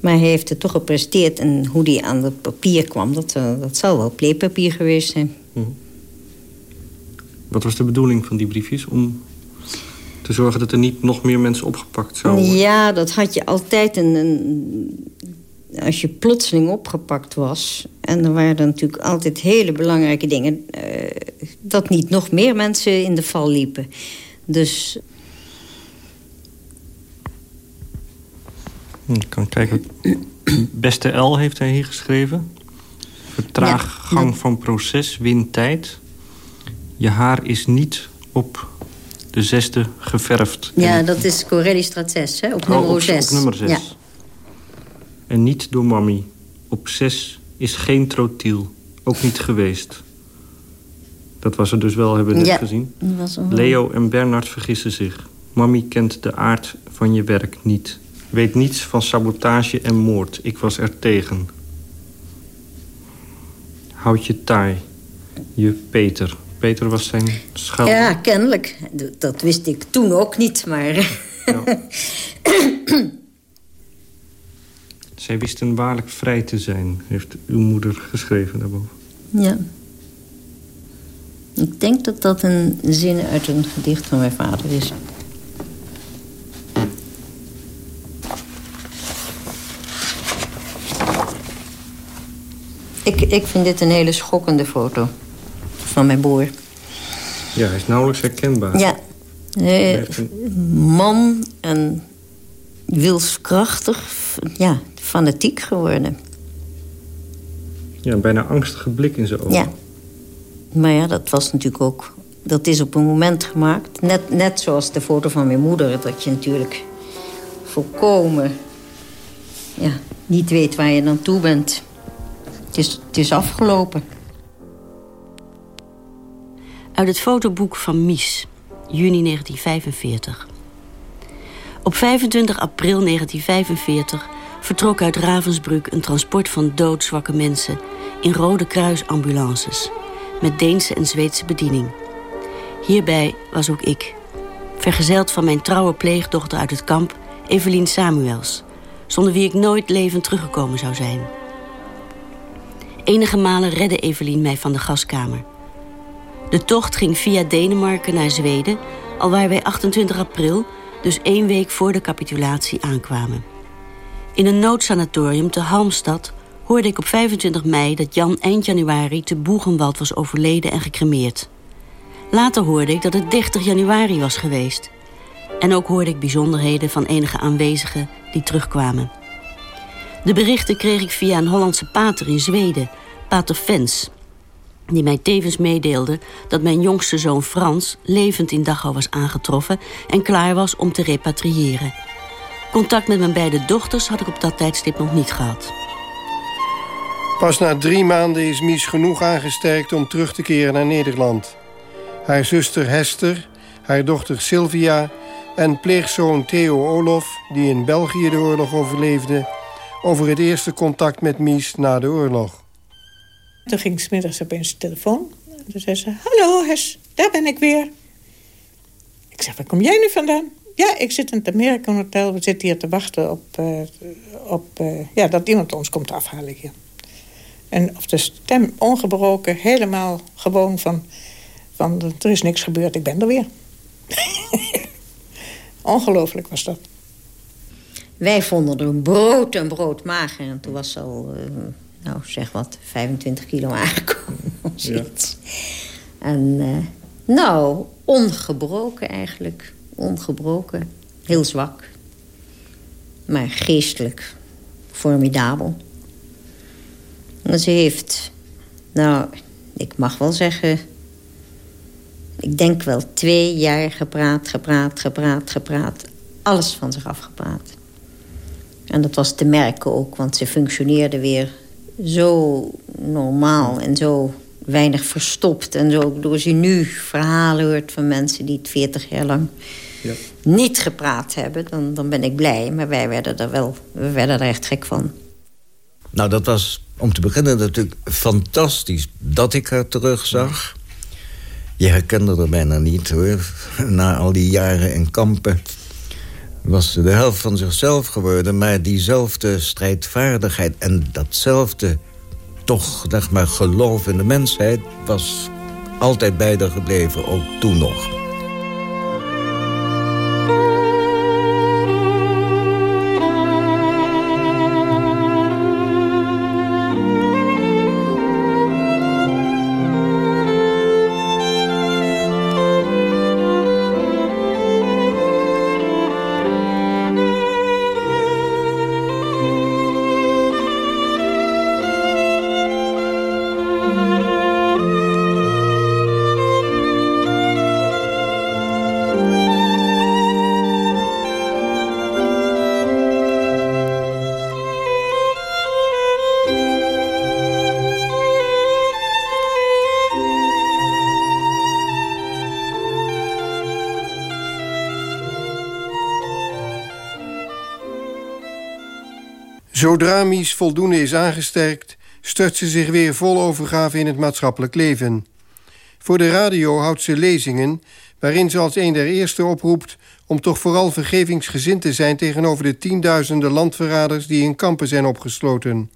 G: Maar hij heeft het toch gepresteerd en hoe hij aan het papier kwam, dat, eh, dat zal wel pleepapier geweest zijn.
I: Wat was de bedoeling van die briefjes? Om te zorgen dat er niet nog meer mensen opgepakt zouden worden?
G: Ja, dat had je altijd. Een, een, als je plotseling opgepakt was... en er waren er natuurlijk altijd hele belangrijke dingen... eh, dat niet nog meer mensen in de val liepen. Dus
I: Ik kan kijken. Beste L heeft hij hier geschreven. Vertraaggang van proces, win tijd. Je haar is niet op de zesde geverfd.
G: ja,
I: En-
G: dat is Corelli-straat 6, hè? Op
I: Oh,
G: nummer
I: op,
G: 6.
I: Op nummer 6.
G: Ja.
I: En niet door mammy. Op 6 is geen trotiel. Ook niet geweest. Dat was er dus wel, hebben we net
G: Ja,
I: gezien.
G: was.
I: Leo en Bernard vergissen zich. Mammy kent de aard van je werk niet. Weet niets van sabotage en moord. Ik was er tegen. Houd je taai. Je Peter. Peter was zijn schouder.
G: Ja, kennelijk. Dat wist ik toen ook niet, maar... Ja. [laughs]
I: Zij wisten waarlijk vrij te zijn, heeft uw moeder geschreven daarboven.
G: Ja. Ik denk dat dat een zin uit een gedicht van mijn vader is. Ik, ik vind dit een hele schokkende foto van mijn broer.
I: Ja, hij is nauwelijks herkenbaar.
G: Ja. Uh, man en wilskrachtig, ja, fanatiek geworden.
I: Ja, bijna angstige blik in zijn ogen.
G: Ja. Maar ja, dat was natuurlijk ook... Dat is op een moment gemaakt. Net, net zoals de foto van mijn moeder. Dat je natuurlijk volkomen ja, niet weet waar je dan toe bent. Het is, het is afgelopen.
J: Uit het fotoboek van Mies, juni 1945. Op 25 april 1945 vertrok uit Ravensbrück een transport van doodzwakke mensen in Rode Kruisambulances met Deense en Zweedse bediening. Hierbij was ook ik, vergezeld van mijn trouwe pleegdochter uit het kamp, Evelien Samuels, zonder wie ik nooit levend teruggekomen zou zijn. Enige malen redde Evelien mij van de gaskamer. De tocht ging via Denemarken naar Zweden, alwaar wij 28 april, dus één week voor de capitulatie, aankwamen. In een noodsanatorium te Halmstad hoorde ik op 25 mei dat Jan eind januari te Boegenwald was overleden en gecremeerd. Later hoorde ik dat het 30 januari was geweest. En ook hoorde ik bijzonderheden van enige aanwezigen die terugkwamen. De berichten kreeg ik via een Hollandse pater in Zweden, pater Fens... die mij tevens meedeelde dat mijn jongste zoon Frans... levend in Dachau was aangetroffen en klaar was om te repatriëren. Contact met mijn beide dochters had ik op dat tijdstip nog niet gehad.
E: Pas na drie maanden is Mies genoeg aangesterkt om terug te keren naar Nederland. Haar zuster Hester, haar dochter Sylvia en pleegzoon Theo Olof... die in België de oorlog overleefde... over het eerste contact met Mies na de oorlog.
H: Toen ging smiddags opeens de telefoon. En toen zei ze, hallo Hes, daar ben ik weer. Ik zeg, waar kom jij nu vandaan? Ja, ik zit in het American Hotel. We zitten hier te wachten op, uh, op uh, ja, dat iemand ons komt afhalen hier. En of de stem ongebroken, helemaal gewoon van... van er is niks gebeurd, ik ben er weer. [laughs] Ongelooflijk was dat.
G: Wij vonden er brood en brood mager. En toen was ze al, uh, nou zeg wat, 25 kilo aangekomen. [laughs] Ja. En uh, nou, ongebroken eigenlijk. Ongebroken. Heel zwak. Maar geestelijk formidabel. En ze heeft, nou, ik mag wel zeggen... ik denk wel twee jaar gepraat, gepraat, gepraat, gepraat. Alles van zich afgepraat. En dat was te merken ook, want ze functioneerde weer zo normaal en zo weinig verstopt. En zo, door ze nu verhalen hoort van mensen die het 40 jaar lang ja. niet gepraat hebben... Dan, dan ben ik blij, maar wij werden er wel we werden er echt gek van.
F: Nou, dat was om te beginnen natuurlijk fantastisch dat ik haar terugzag. Je herkende er bijna niet, hoor. Na al die jaren in kampen was de helft van zichzelf geworden... maar diezelfde strijdvaardigheid en datzelfde toch, zeg maar, geloof in de mensheid... was altijd bij gebleven, ook toen nog.
E: Mies voldoende is aangesterkt... stort ze zich weer vol overgave in het maatschappelijk leven. Voor de radio houdt ze lezingen... waarin ze als een der eerste oproept... om toch vooral vergevingsgezind te zijn... tegenover de tienduizenden landverraders die in kampen zijn opgesloten.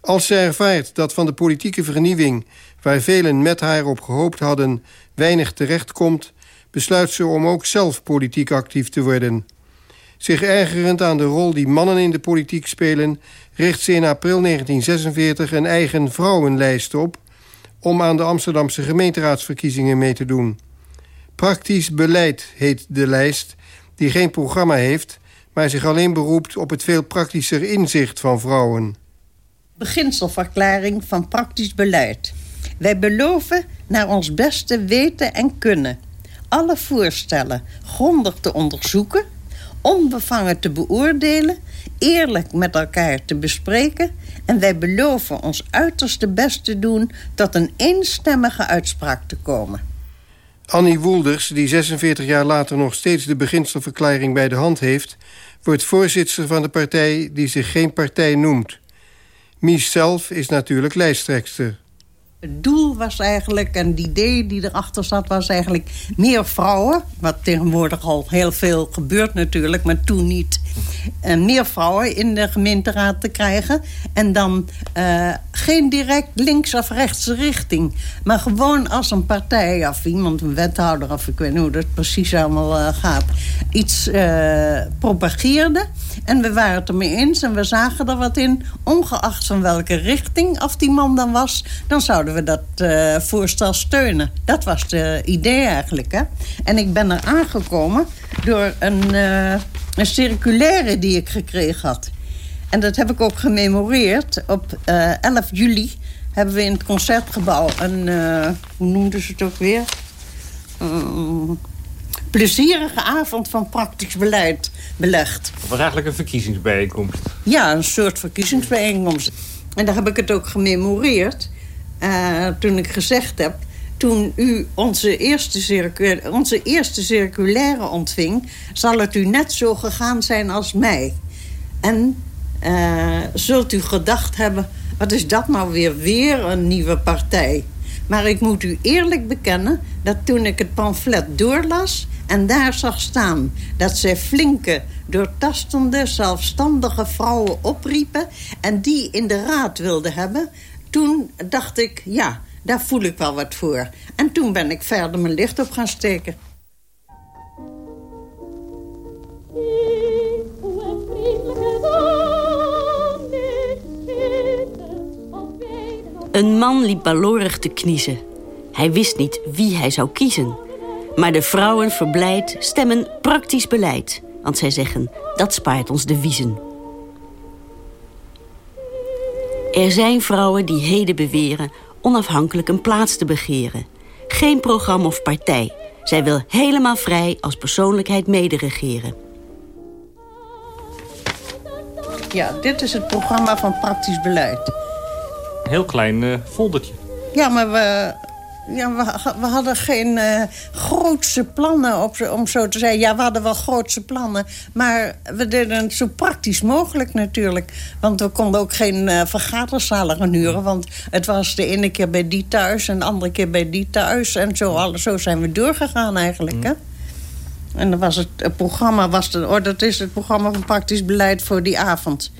E: Als ze ervaart dat van de politieke vernieuwing... waar velen met haar op gehoopt hadden... weinig terechtkomt... besluit ze om ook zelf politiek actief te worden... Zich ergerend aan de rol die mannen in de politiek spelen... richt ze in april 1946 een eigen vrouwenlijst op... om aan de Amsterdamse gemeenteraadsverkiezingen mee te doen. Praktisch beleid heet de lijst, die geen programma heeft... maar zich alleen beroept op het veel praktischer inzicht van vrouwen.
N: Beginselverklaring van praktisch beleid. Wij beloven naar ons beste weten en kunnen... alle voorstellen grondig te onderzoeken onbevangen te beoordelen, eerlijk met elkaar te bespreken... en wij beloven ons uiterste best te doen tot een eenstemmige uitspraak te komen.
E: Annie Woelders, die 46 jaar later nog steeds de beginselverklaring bij de hand heeft... wordt voorzitter van de partij die zich geen partij noemt. Mies zelf is natuurlijk lijsttrekster.
N: Het doel was eigenlijk, en het idee die erachter zat... was eigenlijk meer vrouwen. Wat tegenwoordig al heel veel gebeurt natuurlijk, maar toen niet. En meer vrouwen in de gemeenteraad te krijgen. En dan uh, geen direct links- of rechtse richting. Maar gewoon als een partij of iemand, een wethouder... of ik weet niet hoe dat precies allemaal uh, gaat... iets propageerde. En we waren het ermee eens en we zagen er wat in. Ongeacht van welke richting, of die man dan was... dan zouden we dat uh, voorstel steunen. Dat was het idee eigenlijk. Hè? En ik ben er aangekomen door een, uh, een circulaire die ik gekregen had. En dat heb ik ook gememoreerd. Op uh, eh, 11 juli hebben we in het Concertgebouw een... hoe noemden ze het ook weer? Plezierige avond van praktisch beleid belegd.
I: Dat was eigenlijk een verkiezingsbijeenkomst.
N: Ja, een soort verkiezingsbijeenkomst. En daar heb ik het ook gememoreerd. Uh, toen ik gezegd heb... toen u onze eerste, onze eerste circulaire ontving... zal het u net zo gegaan zijn als mij. En uh, zult u gedacht hebben... wat is dat nou weer, weer een nieuwe partij? Maar ik moet u eerlijk bekennen... dat toen ik het pamflet doorlas en daar zag staan... dat zij flinke, doortastende, zelfstandige vrouwen opriepen... en die in de raad wilden hebben toen dacht ik, ja, daar voel ik wel wat voor. En toen ben ik verder mijn licht op gaan steken.
J: Een man liep balorig te kniezen. Hij wist niet wie hij zou kiezen. Maar de vrouwen verblijd stemmen praktisch beleid. Want zij zeggen, dat spaart ons de wiezen. Er zijn vrouwen die heden beweren onafhankelijk een plaats te begeren. Geen programma of partij. Zij wil helemaal vrij als persoonlijkheid mederegeren.
N: Ja, dit is het programma van praktisch beleid.
I: Heel klein uh, foldertje.
N: Ja, maar we, ja, we, we, hadden geen uh, grootse plannen, op, om zo te zeggen. Ja, we hadden wel grootse plannen. Maar we deden het zo praktisch mogelijk natuurlijk. Want we konden ook geen uh, vergaderzalen gaan huren. Want het was de ene keer bij die thuis en de andere keer bij die thuis. En zo, alles, zo zijn we doorgegaan eigenlijk. Mm. Hè? En dan was het, het programma, was de, oh, dat is het programma van praktisch beleid voor die avond.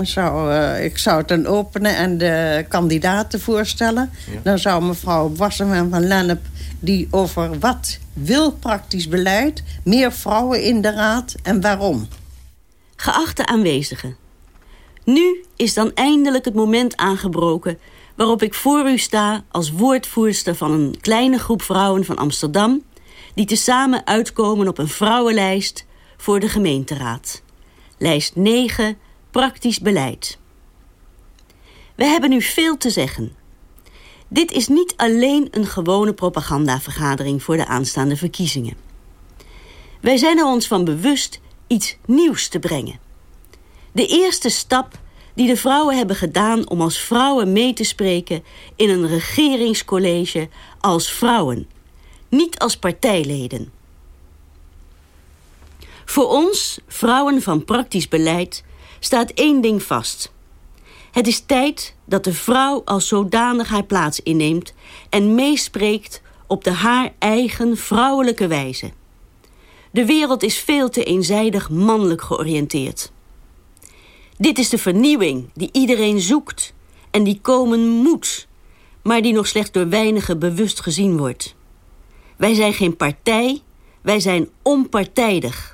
N: Ik zou, uh, ik zou het dan openen en de kandidaten voorstellen. Dan zou mevrouw Wasserman van Lennep... die over wat wil praktisch beleid... meer vrouwen in de raad en waarom.
J: Geachte aanwezigen. Nu is dan eindelijk het moment aangebroken... waarop ik voor u sta als woordvoerster van een kleine groep vrouwen van Amsterdam... die tezamen uitkomen op een vrouwenlijst voor de gemeenteraad. Lijst 9 praktisch beleid. We hebben nu veel te zeggen. Dit is niet alleen een gewone propagandavergadering voor de aanstaande verkiezingen. Wij zijn er ons van bewust iets nieuws te brengen. De eerste stap die de vrouwen hebben gedaan om als vrouwen mee te spreken in een regeringscollege als vrouwen, niet als partijleden. Voor ons, vrouwen van praktisch beleid, staat één ding vast. Het is tijd dat de vrouw als zodanig haar plaats inneemt... en meespreekt op de haar eigen vrouwelijke wijze. De wereld is veel te eenzijdig mannelijk georiënteerd. Dit is de vernieuwing die iedereen zoekt en die komen moet... maar die nog slechts door weinigen bewust gezien wordt. Wij zijn geen partij, wij zijn onpartijdig...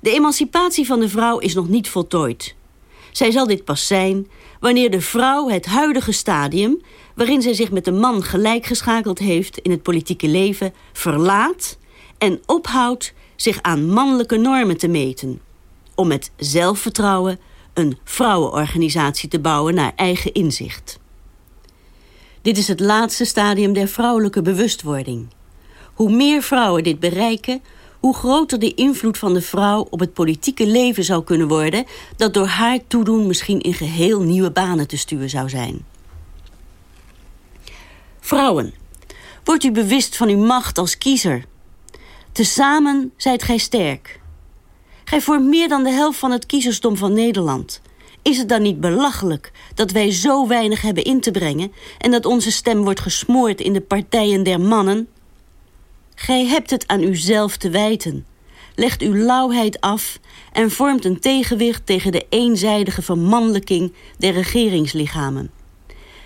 J: De emancipatie van de vrouw is nog niet voltooid. Zij zal dit pas zijn wanneer de vrouw het huidige stadium... waarin zij zich met de man gelijkgeschakeld heeft in het politieke leven... verlaat en ophoudt zich aan mannelijke normen te meten. Om met zelfvertrouwen een vrouwenorganisatie te bouwen naar eigen inzicht. Dit is het laatste stadium der vrouwelijke bewustwording. Hoe meer vrouwen dit bereiken, hoe groter de invloed van de vrouw op het politieke leven zou kunnen worden... dat door haar toedoen misschien in geheel nieuwe banen te sturen zou zijn. Vrouwen, wordt u bewust van uw macht als kiezer. Tezamen zijt gij sterk. Gij vormt meer dan de helft van het kiezersdom van Nederland. Is het dan niet belachelijk dat wij zo weinig hebben in te brengen... en dat onze stem wordt gesmoord in de partijen der mannen... Gij hebt het aan uzelf te wijten. Legt uw lauwheid af en vormt een tegenwicht tegen de eenzijdige vermannelijking der regeringslichamen.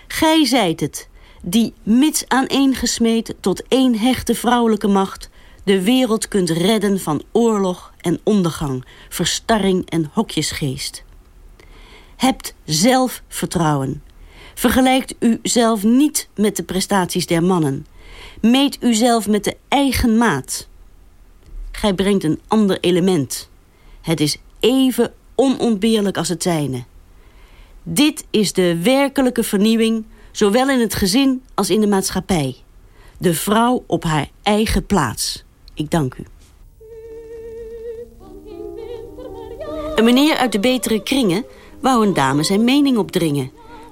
J: Gij zijt het, die, mits aaneengesmeed tot één hechte vrouwelijke macht, de wereld kunt redden van oorlog en ondergang, verstarring en hokjesgeest. Hebt zelfvertrouwen. Vergelijkt u zelf niet met de prestaties der mannen. Meet uzelf met de eigen maat. Gij brengt een ander element. Het is even onontbeerlijk als het zijne. Dit is de werkelijke vernieuwing, zowel in het gezin als in de maatschappij. De vrouw op haar eigen plaats. Ik dank u. Een meneer uit de betere kringen wou een dame zijn mening opdringen.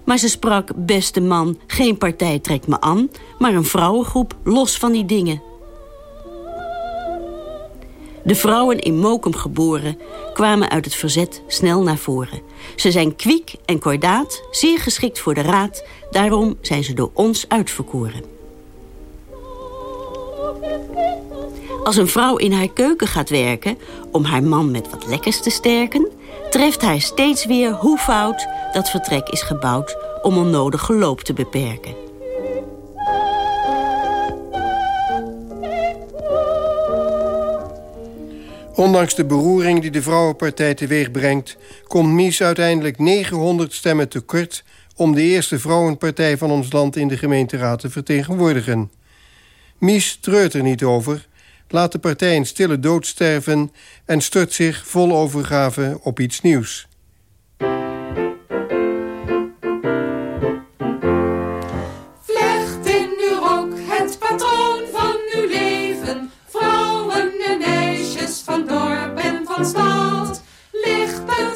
J: Maar ze sprak, beste man, geen partij trekt me aan... maar een vrouwengroep, los van die dingen. De vrouwen in Mokum geboren kwamen uit het verzet snel naar voren. Ze zijn kwiek en kordaat, zeer geschikt voor de raad... daarom zijn ze door ons uitverkoren. Als een vrouw in haar keuken gaat werken... om haar man met wat lekkers te sterken treft hij steeds weer hoe fout dat vertrek is gebouwd om onnodig geloop te beperken.
E: Ondanks de beroering die de Vrouwenpartij teweeg brengt... komt Mies uiteindelijk 900 stemmen tekort... om de eerste vrouwenpartij van ons land in de gemeenteraad te vertegenwoordigen. Mies treurt er niet over laat de partij in stille dood sterven... en stort zich vol overgave op iets nieuws.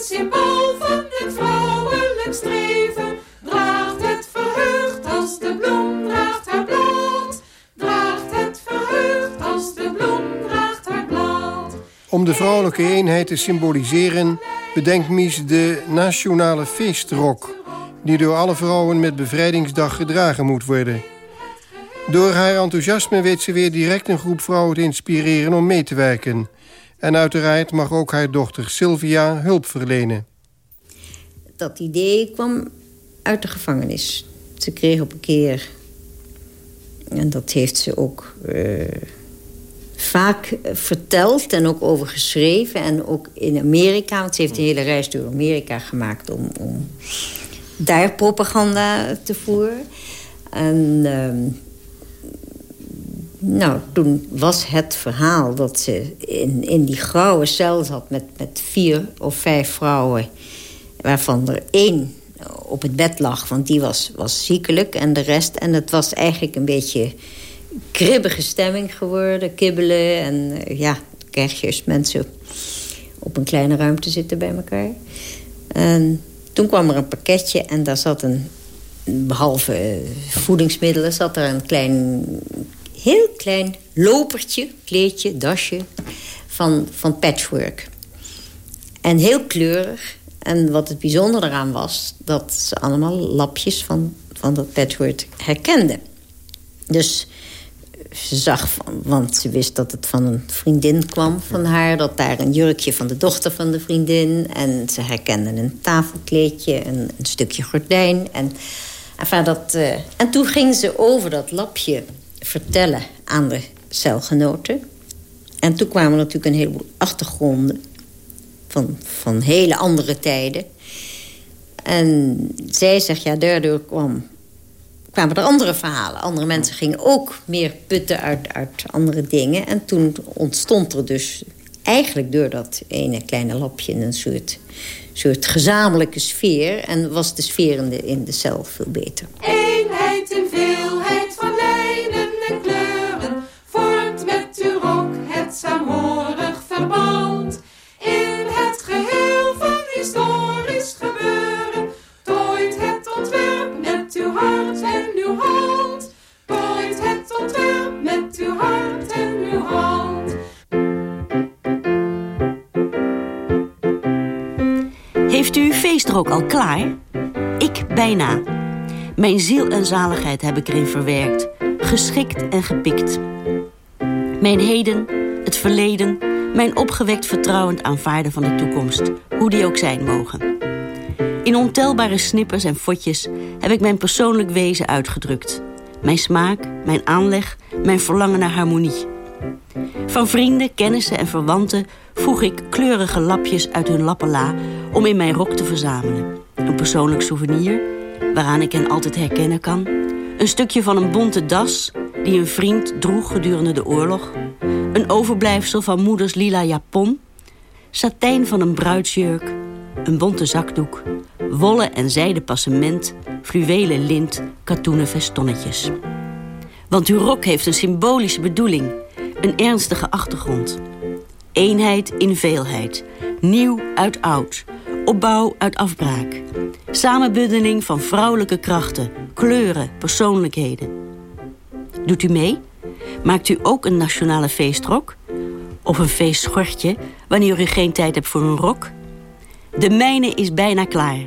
O: Een symbool van het vrouwelijk streven. Draagt het verheugd als de bloem draagt haar blad. Draagt het verheugd als de bloem draagt haar blad.
E: Om de vrouwelijke eenheid te symboliseren... bedenkt Mies de nationale feestrok... die door alle vrouwen met bevrijdingsdag gedragen moet worden. Door haar enthousiasme weet ze weer direct een groep vrouwen te inspireren om mee te werken. En uiteraard mag ook haar dochter Sylvia hulp verlenen.
G: Dat idee kwam uit de gevangenis. Ze kreeg op een keer... en dat heeft ze ook eh, vaak verteld en ook over geschreven... en ook in Amerika, want ze heeft een hele reis door Amerika gemaakt... om, om daar propaganda te voeren. En... ehm, nou, toen was het verhaal dat ze in, in die grauwe cel zat... Met, met vier of vijf vrouwen, waarvan er één op het bed lag... want die was, was ziekelijk en de rest... en het was eigenlijk een beetje kribbige stemming geworden, kibbelen... en eh, ja, krijg je als mensen op een kleine ruimte zitten bij elkaar. En toen kwam er een pakketje en daar zat een... behalve eh, voedingsmiddelen zat er een klein heel klein lopertje, kleedje, dasje van, van patchwork. En heel kleurig. En wat het bijzonder eraan was... dat ze allemaal lapjes van, van dat patchwork herkende. Dus ze zag, van, want ze wist dat het van een vriendin kwam van haar... dat daar een jurkje van de dochter van de vriendin... en ze herkende een tafelkleedje, een, een stukje gordijn. En, enfin, dat, uh, en toen ging ze over dat lapje vertellen aan de celgenoten. En toen kwamen natuurlijk een heleboel achtergronden. van, van hele andere tijden. En zij zegt, ja, daardoor kwam, kwamen er andere verhalen. Andere mensen gingen ook meer putten uit, uit andere dingen. En toen ontstond er dus eigenlijk door dat ene kleine lapje... een soort, soort gezamenlijke sfeer. En was de sfeer in de, in de cel veel beter.
O: Eenheid in veelheid uw hart en uw hand.
J: Heeft u uw feestrok al klaar? Ik bijna. Mijn ziel en zaligheid heb ik erin verwerkt, geschikt en gepikt. Mijn heden, het verleden, mijn opgewekt vertrouwend aanvaarden van de toekomst, hoe die ook zijn mogen. In ontelbare snippers en fotjes heb ik mijn persoonlijk wezen uitgedrukt. Mijn smaak, mijn aanleg, mijn verlangen naar harmonie. Van vrienden, kennissen en verwanten voeg ik kleurige lapjes uit hun lappela om in mijn rok te verzamelen. Een persoonlijk souvenir, waaraan ik hen altijd herkennen kan. Een stukje van een bonte das die een vriend droeg gedurende de oorlog. Een overblijfsel van moeders lila japon. Satijn van een bruidsjurk. Een bonte zakdoek. Wollen en zijden passement. Fluwelen lint. Katoenen vestonnetjes. Want uw rok heeft een symbolische bedoeling. Een ernstige achtergrond. Eenheid in veelheid. Nieuw uit oud. Opbouw uit afbraak. Samenbundeling van vrouwelijke krachten, kleuren, persoonlijkheden. Doet u mee? Maakt u ook een nationale feestrok? Of een feestschortje wanneer u geen tijd hebt voor een rok? De mijne is bijna klaar.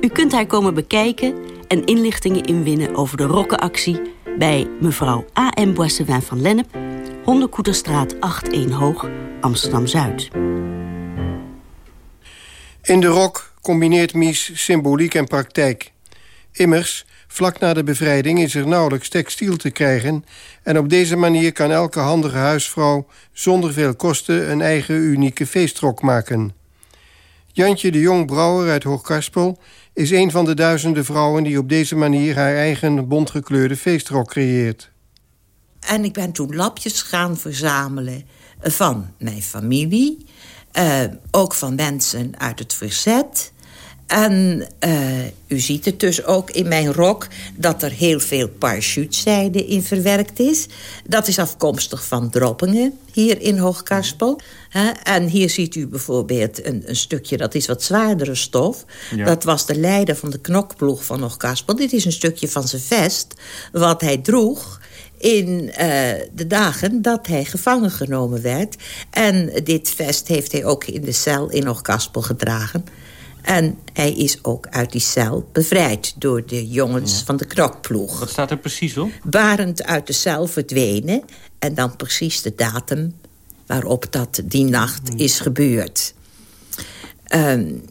J: U kunt haar komen bekijken en inlichtingen inwinnen over de rokkenactie bij mevrouw A.M. Boissevin van Lennep, Hondenkoeterstraat 8-1 Hoog, Amsterdam-Zuid.
E: In de rok combineert Mies symboliek en praktijk. Immers, vlak na de bevrijding is er nauwelijks textiel te krijgen... en op deze manier kan elke handige huisvrouw zonder veel kosten... een eigen unieke feestrok maken. Jantje de Jong Brouwer uit Hoogkarspel is een van de duizenden vrouwen... die op deze manier haar eigen bontgekleurde feestrok creëert.
P: En ik ben toen lapjes gaan verzamelen van mijn familie... Uh, ook van mensen uit het verzet. En uh, u ziet het dus ook in mijn rok... dat er heel veel parachutezijde in verwerkt is. Dat is afkomstig van Droppingen, hier in Hoogkarspel. He, en hier ziet u bijvoorbeeld een, een, stukje... dat is wat zwaardere stof. Ja. Dat was de leider van de knokploeg van Hoogkarspel. Dit is een stukje van zijn vest, wat hij droeg in uh, de dagen dat hij gevangen genomen werd. En dit vest heeft hij ook in de cel in Oogkaspel gedragen. En hij is ook uit die cel bevrijd door de jongens ja. van de knokploeg.
I: Wat staat er precies op?
P: Barend uit de cel verdwenen. En dan precies de datum waarop dat die nacht hmm. is gebeurd. Um,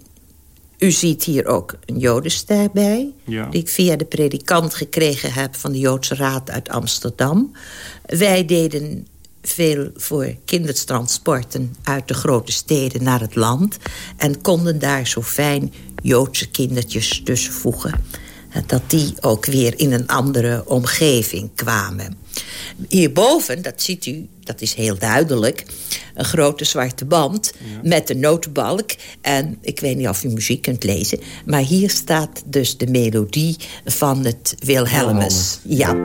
P: u ziet hier ook een jodenster bij... Ja. die ik via de predikant gekregen heb van de Joodse Raad uit Amsterdam. Wij deden veel voor kindertransporten uit de grote steden naar het land... en konden daar zo fijn Joodse kindertjes tussen voegen dat die ook weer in een andere omgeving kwamen. Hierboven, dat ziet u, dat is heel duidelijk... een grote zwarte band ja. met een notenbalk. En ik weet niet of u muziek kunt lezen... maar hier staat dus de melodie van het Wilhelmus. Ja.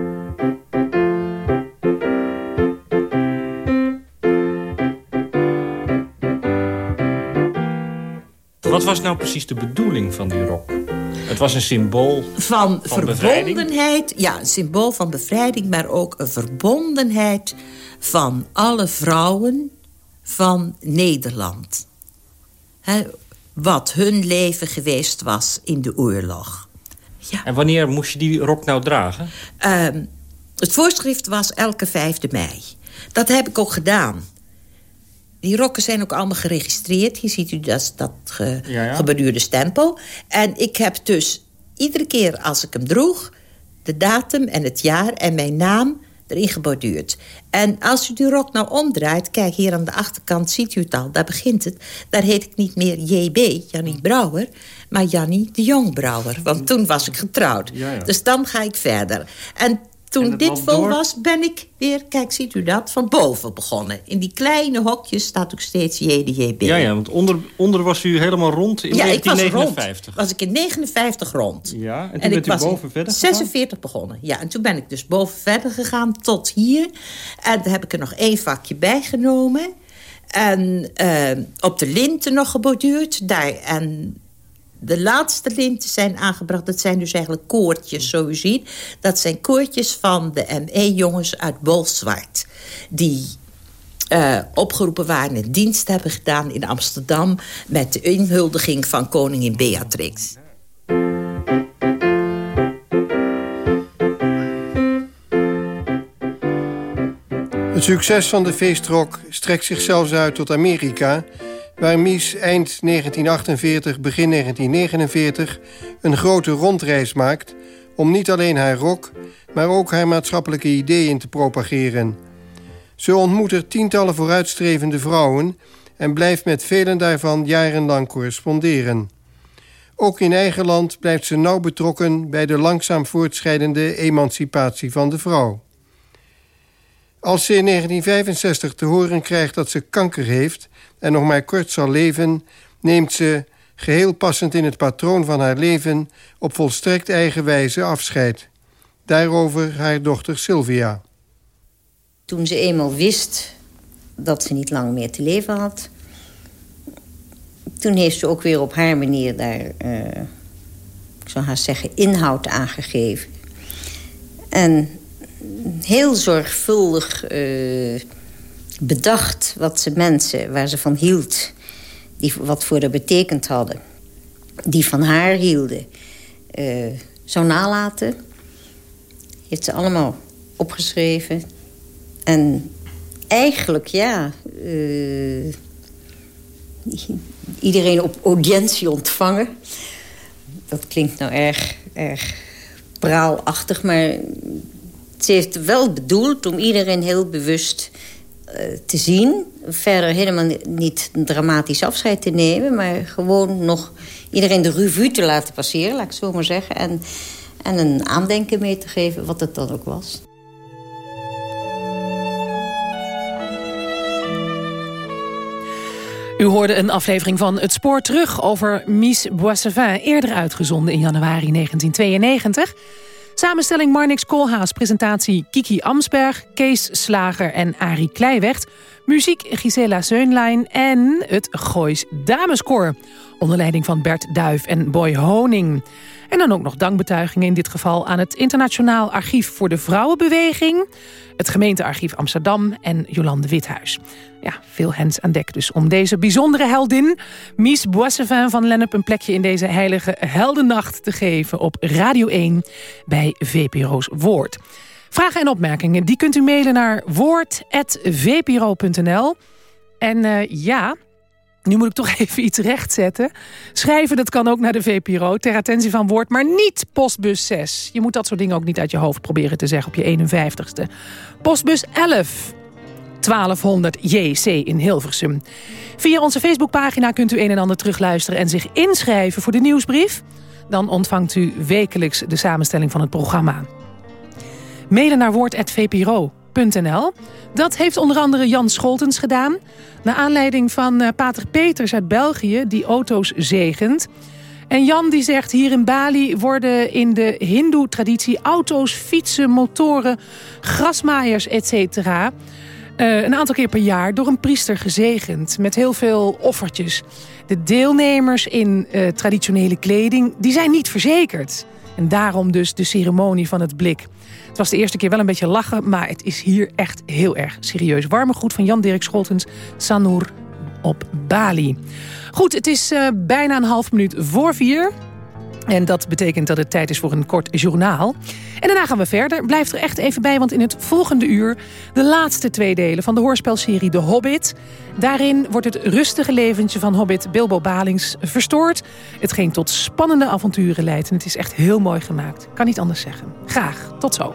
I: Wat was nou precies de bedoeling van die rok? Het was een symbool
P: van,
I: van
P: verbondenheid. Ja, een symbool van bevrijding, maar ook een verbondenheid van alle vrouwen van Nederland. He, wat hun leven geweest was in de oorlog.
I: Ja. En wanneer moest je die rok nou dragen?
P: Uh, het voorschrift was elke 5 mei. Dat heb ik ook gedaan. Die rokken zijn ook allemaal geregistreerd. Hier ziet u dat, dat ge, ja, ja. gebeduurde stempel. En ik heb dus iedere keer als ik hem droeg... de datum en het jaar en mijn naam erin geborduurd. En als u die rok nou omdraait, kijk hier aan de achterkant, ziet u het al, daar begint het. Daar heet ik niet meer JB, Jannie Brouwer, maar Jannie de Jong Brouwer. Want toen was ik getrouwd. Dus dan ga ik verder. En toen dit vol was, ben ik weer, kijk, ziet u dat, van boven begonnen. In die kleine hokjes staat ook steeds JDJB.
I: Ja, ja, want onder, onder was u helemaal rond in
P: ja,
I: 1959.
P: Ik was, ik in 59 rond.
I: Ja, en toen bent u boven verder
P: 46 begonnen, ja. En toen ben ik dus boven verder gegaan tot hier. En daar heb ik er nog één vakje bij genomen. En uh, op de linten nog geborduurd. Daar, en de laatste linten zijn aangebracht. Dat zijn dus eigenlijk koortjes, zo u ziet. Dat zijn koortjes van de ME-jongens uit Bolsward. Die uh, opgeroepen waren en dienst hebben gedaan in Amsterdam... met de inhuldiging van koningin Beatrix.
E: Het succes van de feestrok strekt zich zelfs uit tot Amerika waar Mies eind 1948, begin 1949 een grote rondreis maakt... om niet alleen haar rock, maar ook haar maatschappelijke ideeën te propageren. Ze ontmoet er tientallen vooruitstrevende vrouwen... en blijft met velen daarvan jarenlang corresponderen. Ook in eigen land blijft ze nauw betrokken... bij de langzaam voortschrijdende emancipatie van de vrouw. Als ze in 1965 te horen krijgt dat ze kanker heeft en nog maar kort zal leven... neemt ze, geheel passend in het patroon van haar leven... op volstrekt eigen wijze afscheid. Daarover haar dochter Sylvia.
G: Toen ze eenmaal wist dat ze niet lang meer te leven had... toen heeft ze ook weer op haar manier daar, uh, ik zou haar zeggen, inhoud aangegeven. En heel zorgvuldig... Uh, bedacht wat ze mensen, waar ze van hield... Die, wat voor haar betekend hadden, die van haar hielden... Uh, zou nalaten. Heeft ze allemaal opgeschreven. En eigenlijk, ja... Uh, iedereen op audiëntie ontvangen. Dat klinkt nou erg, erg praalachtig, maar... Ze heeft wel bedoeld om iedereen heel bewust eh, te zien. Verder helemaal niet dramatisch afscheid te nemen... maar gewoon nog iedereen de revue te laten passeren, laat ik zo maar zeggen. En, en een aandenken mee te geven, wat het dan ook was.
C: U hoorde een aflevering van Het Spoor Terug over Mies Boissevin... eerder uitgezonden in januari 1992... Samenstelling Marnix Koolhaas, presentatie Kiki Amsberg, Kees Slager en Arie Kleiwecht. Muziek Gisela Zeunlein en het Goois Dameskoor. Onder leiding van Bert Duif en Boy Honing. En dan ook nog dankbetuigingen in dit geval aan het Internationaal Archief voor de Vrouwenbeweging... het gemeentearchief Amsterdam en Jolande Withuis. Ja, veel hens aan dek dus om deze bijzondere heldin... Mies Boissevin van Lennep een plekje in deze heilige heldennacht te geven... op Radio 1 bij VPRO's Woord. Vragen en opmerkingen die kunt u mailen naar woord.vpro.nl. En uh, ja, nu moet ik toch [laughs] even iets rechtzetten. Schrijven, dat kan ook naar de VPRO, ter attentie van woord, maar niet postbus 6. Je moet dat soort dingen ook niet uit je hoofd proberen te zeggen op je 51ste. Postbus 11, 1200 JC in Hilversum. Via onze Facebookpagina kunt u een en ander terugluisteren en zich inschrijven voor de nieuwsbrief. Dan ontvangt u wekelijks de samenstelling van het programma. Mailen naar Dat heeft onder andere Jan Scholtens gedaan. Naar aanleiding van uh, Pater Peters uit België, die auto's zegent. En Jan die zegt, hier in Bali worden in de hindoe-traditie... auto's, fietsen, motoren, grasmaaiers, etc. Uh, een aantal keer per jaar door een priester gezegend. Met heel veel offertjes. De deelnemers in uh, traditionele kleding, die zijn niet verzekerd. En daarom dus de ceremonie van het blik. Het was de eerste keer wel een beetje lachen, maar het is hier echt heel erg serieus. Warme groet van Jan-Dirk Scholtens, Sanur op Bali. Goed, het is uh, bijna een half minuut voor vier. En dat betekent dat het tijd is voor een kort journaal. En daarna gaan we verder. Blijf er echt even bij, want in het volgende uur... de laatste twee delen van de hoorspelserie De Hobbit. Daarin wordt het rustige leventje van Hobbit Bilbo Balings verstoord. Hetgeen tot spannende avonturen leidt. En het is echt heel mooi gemaakt. Kan niet anders zeggen. Graag. Tot zo.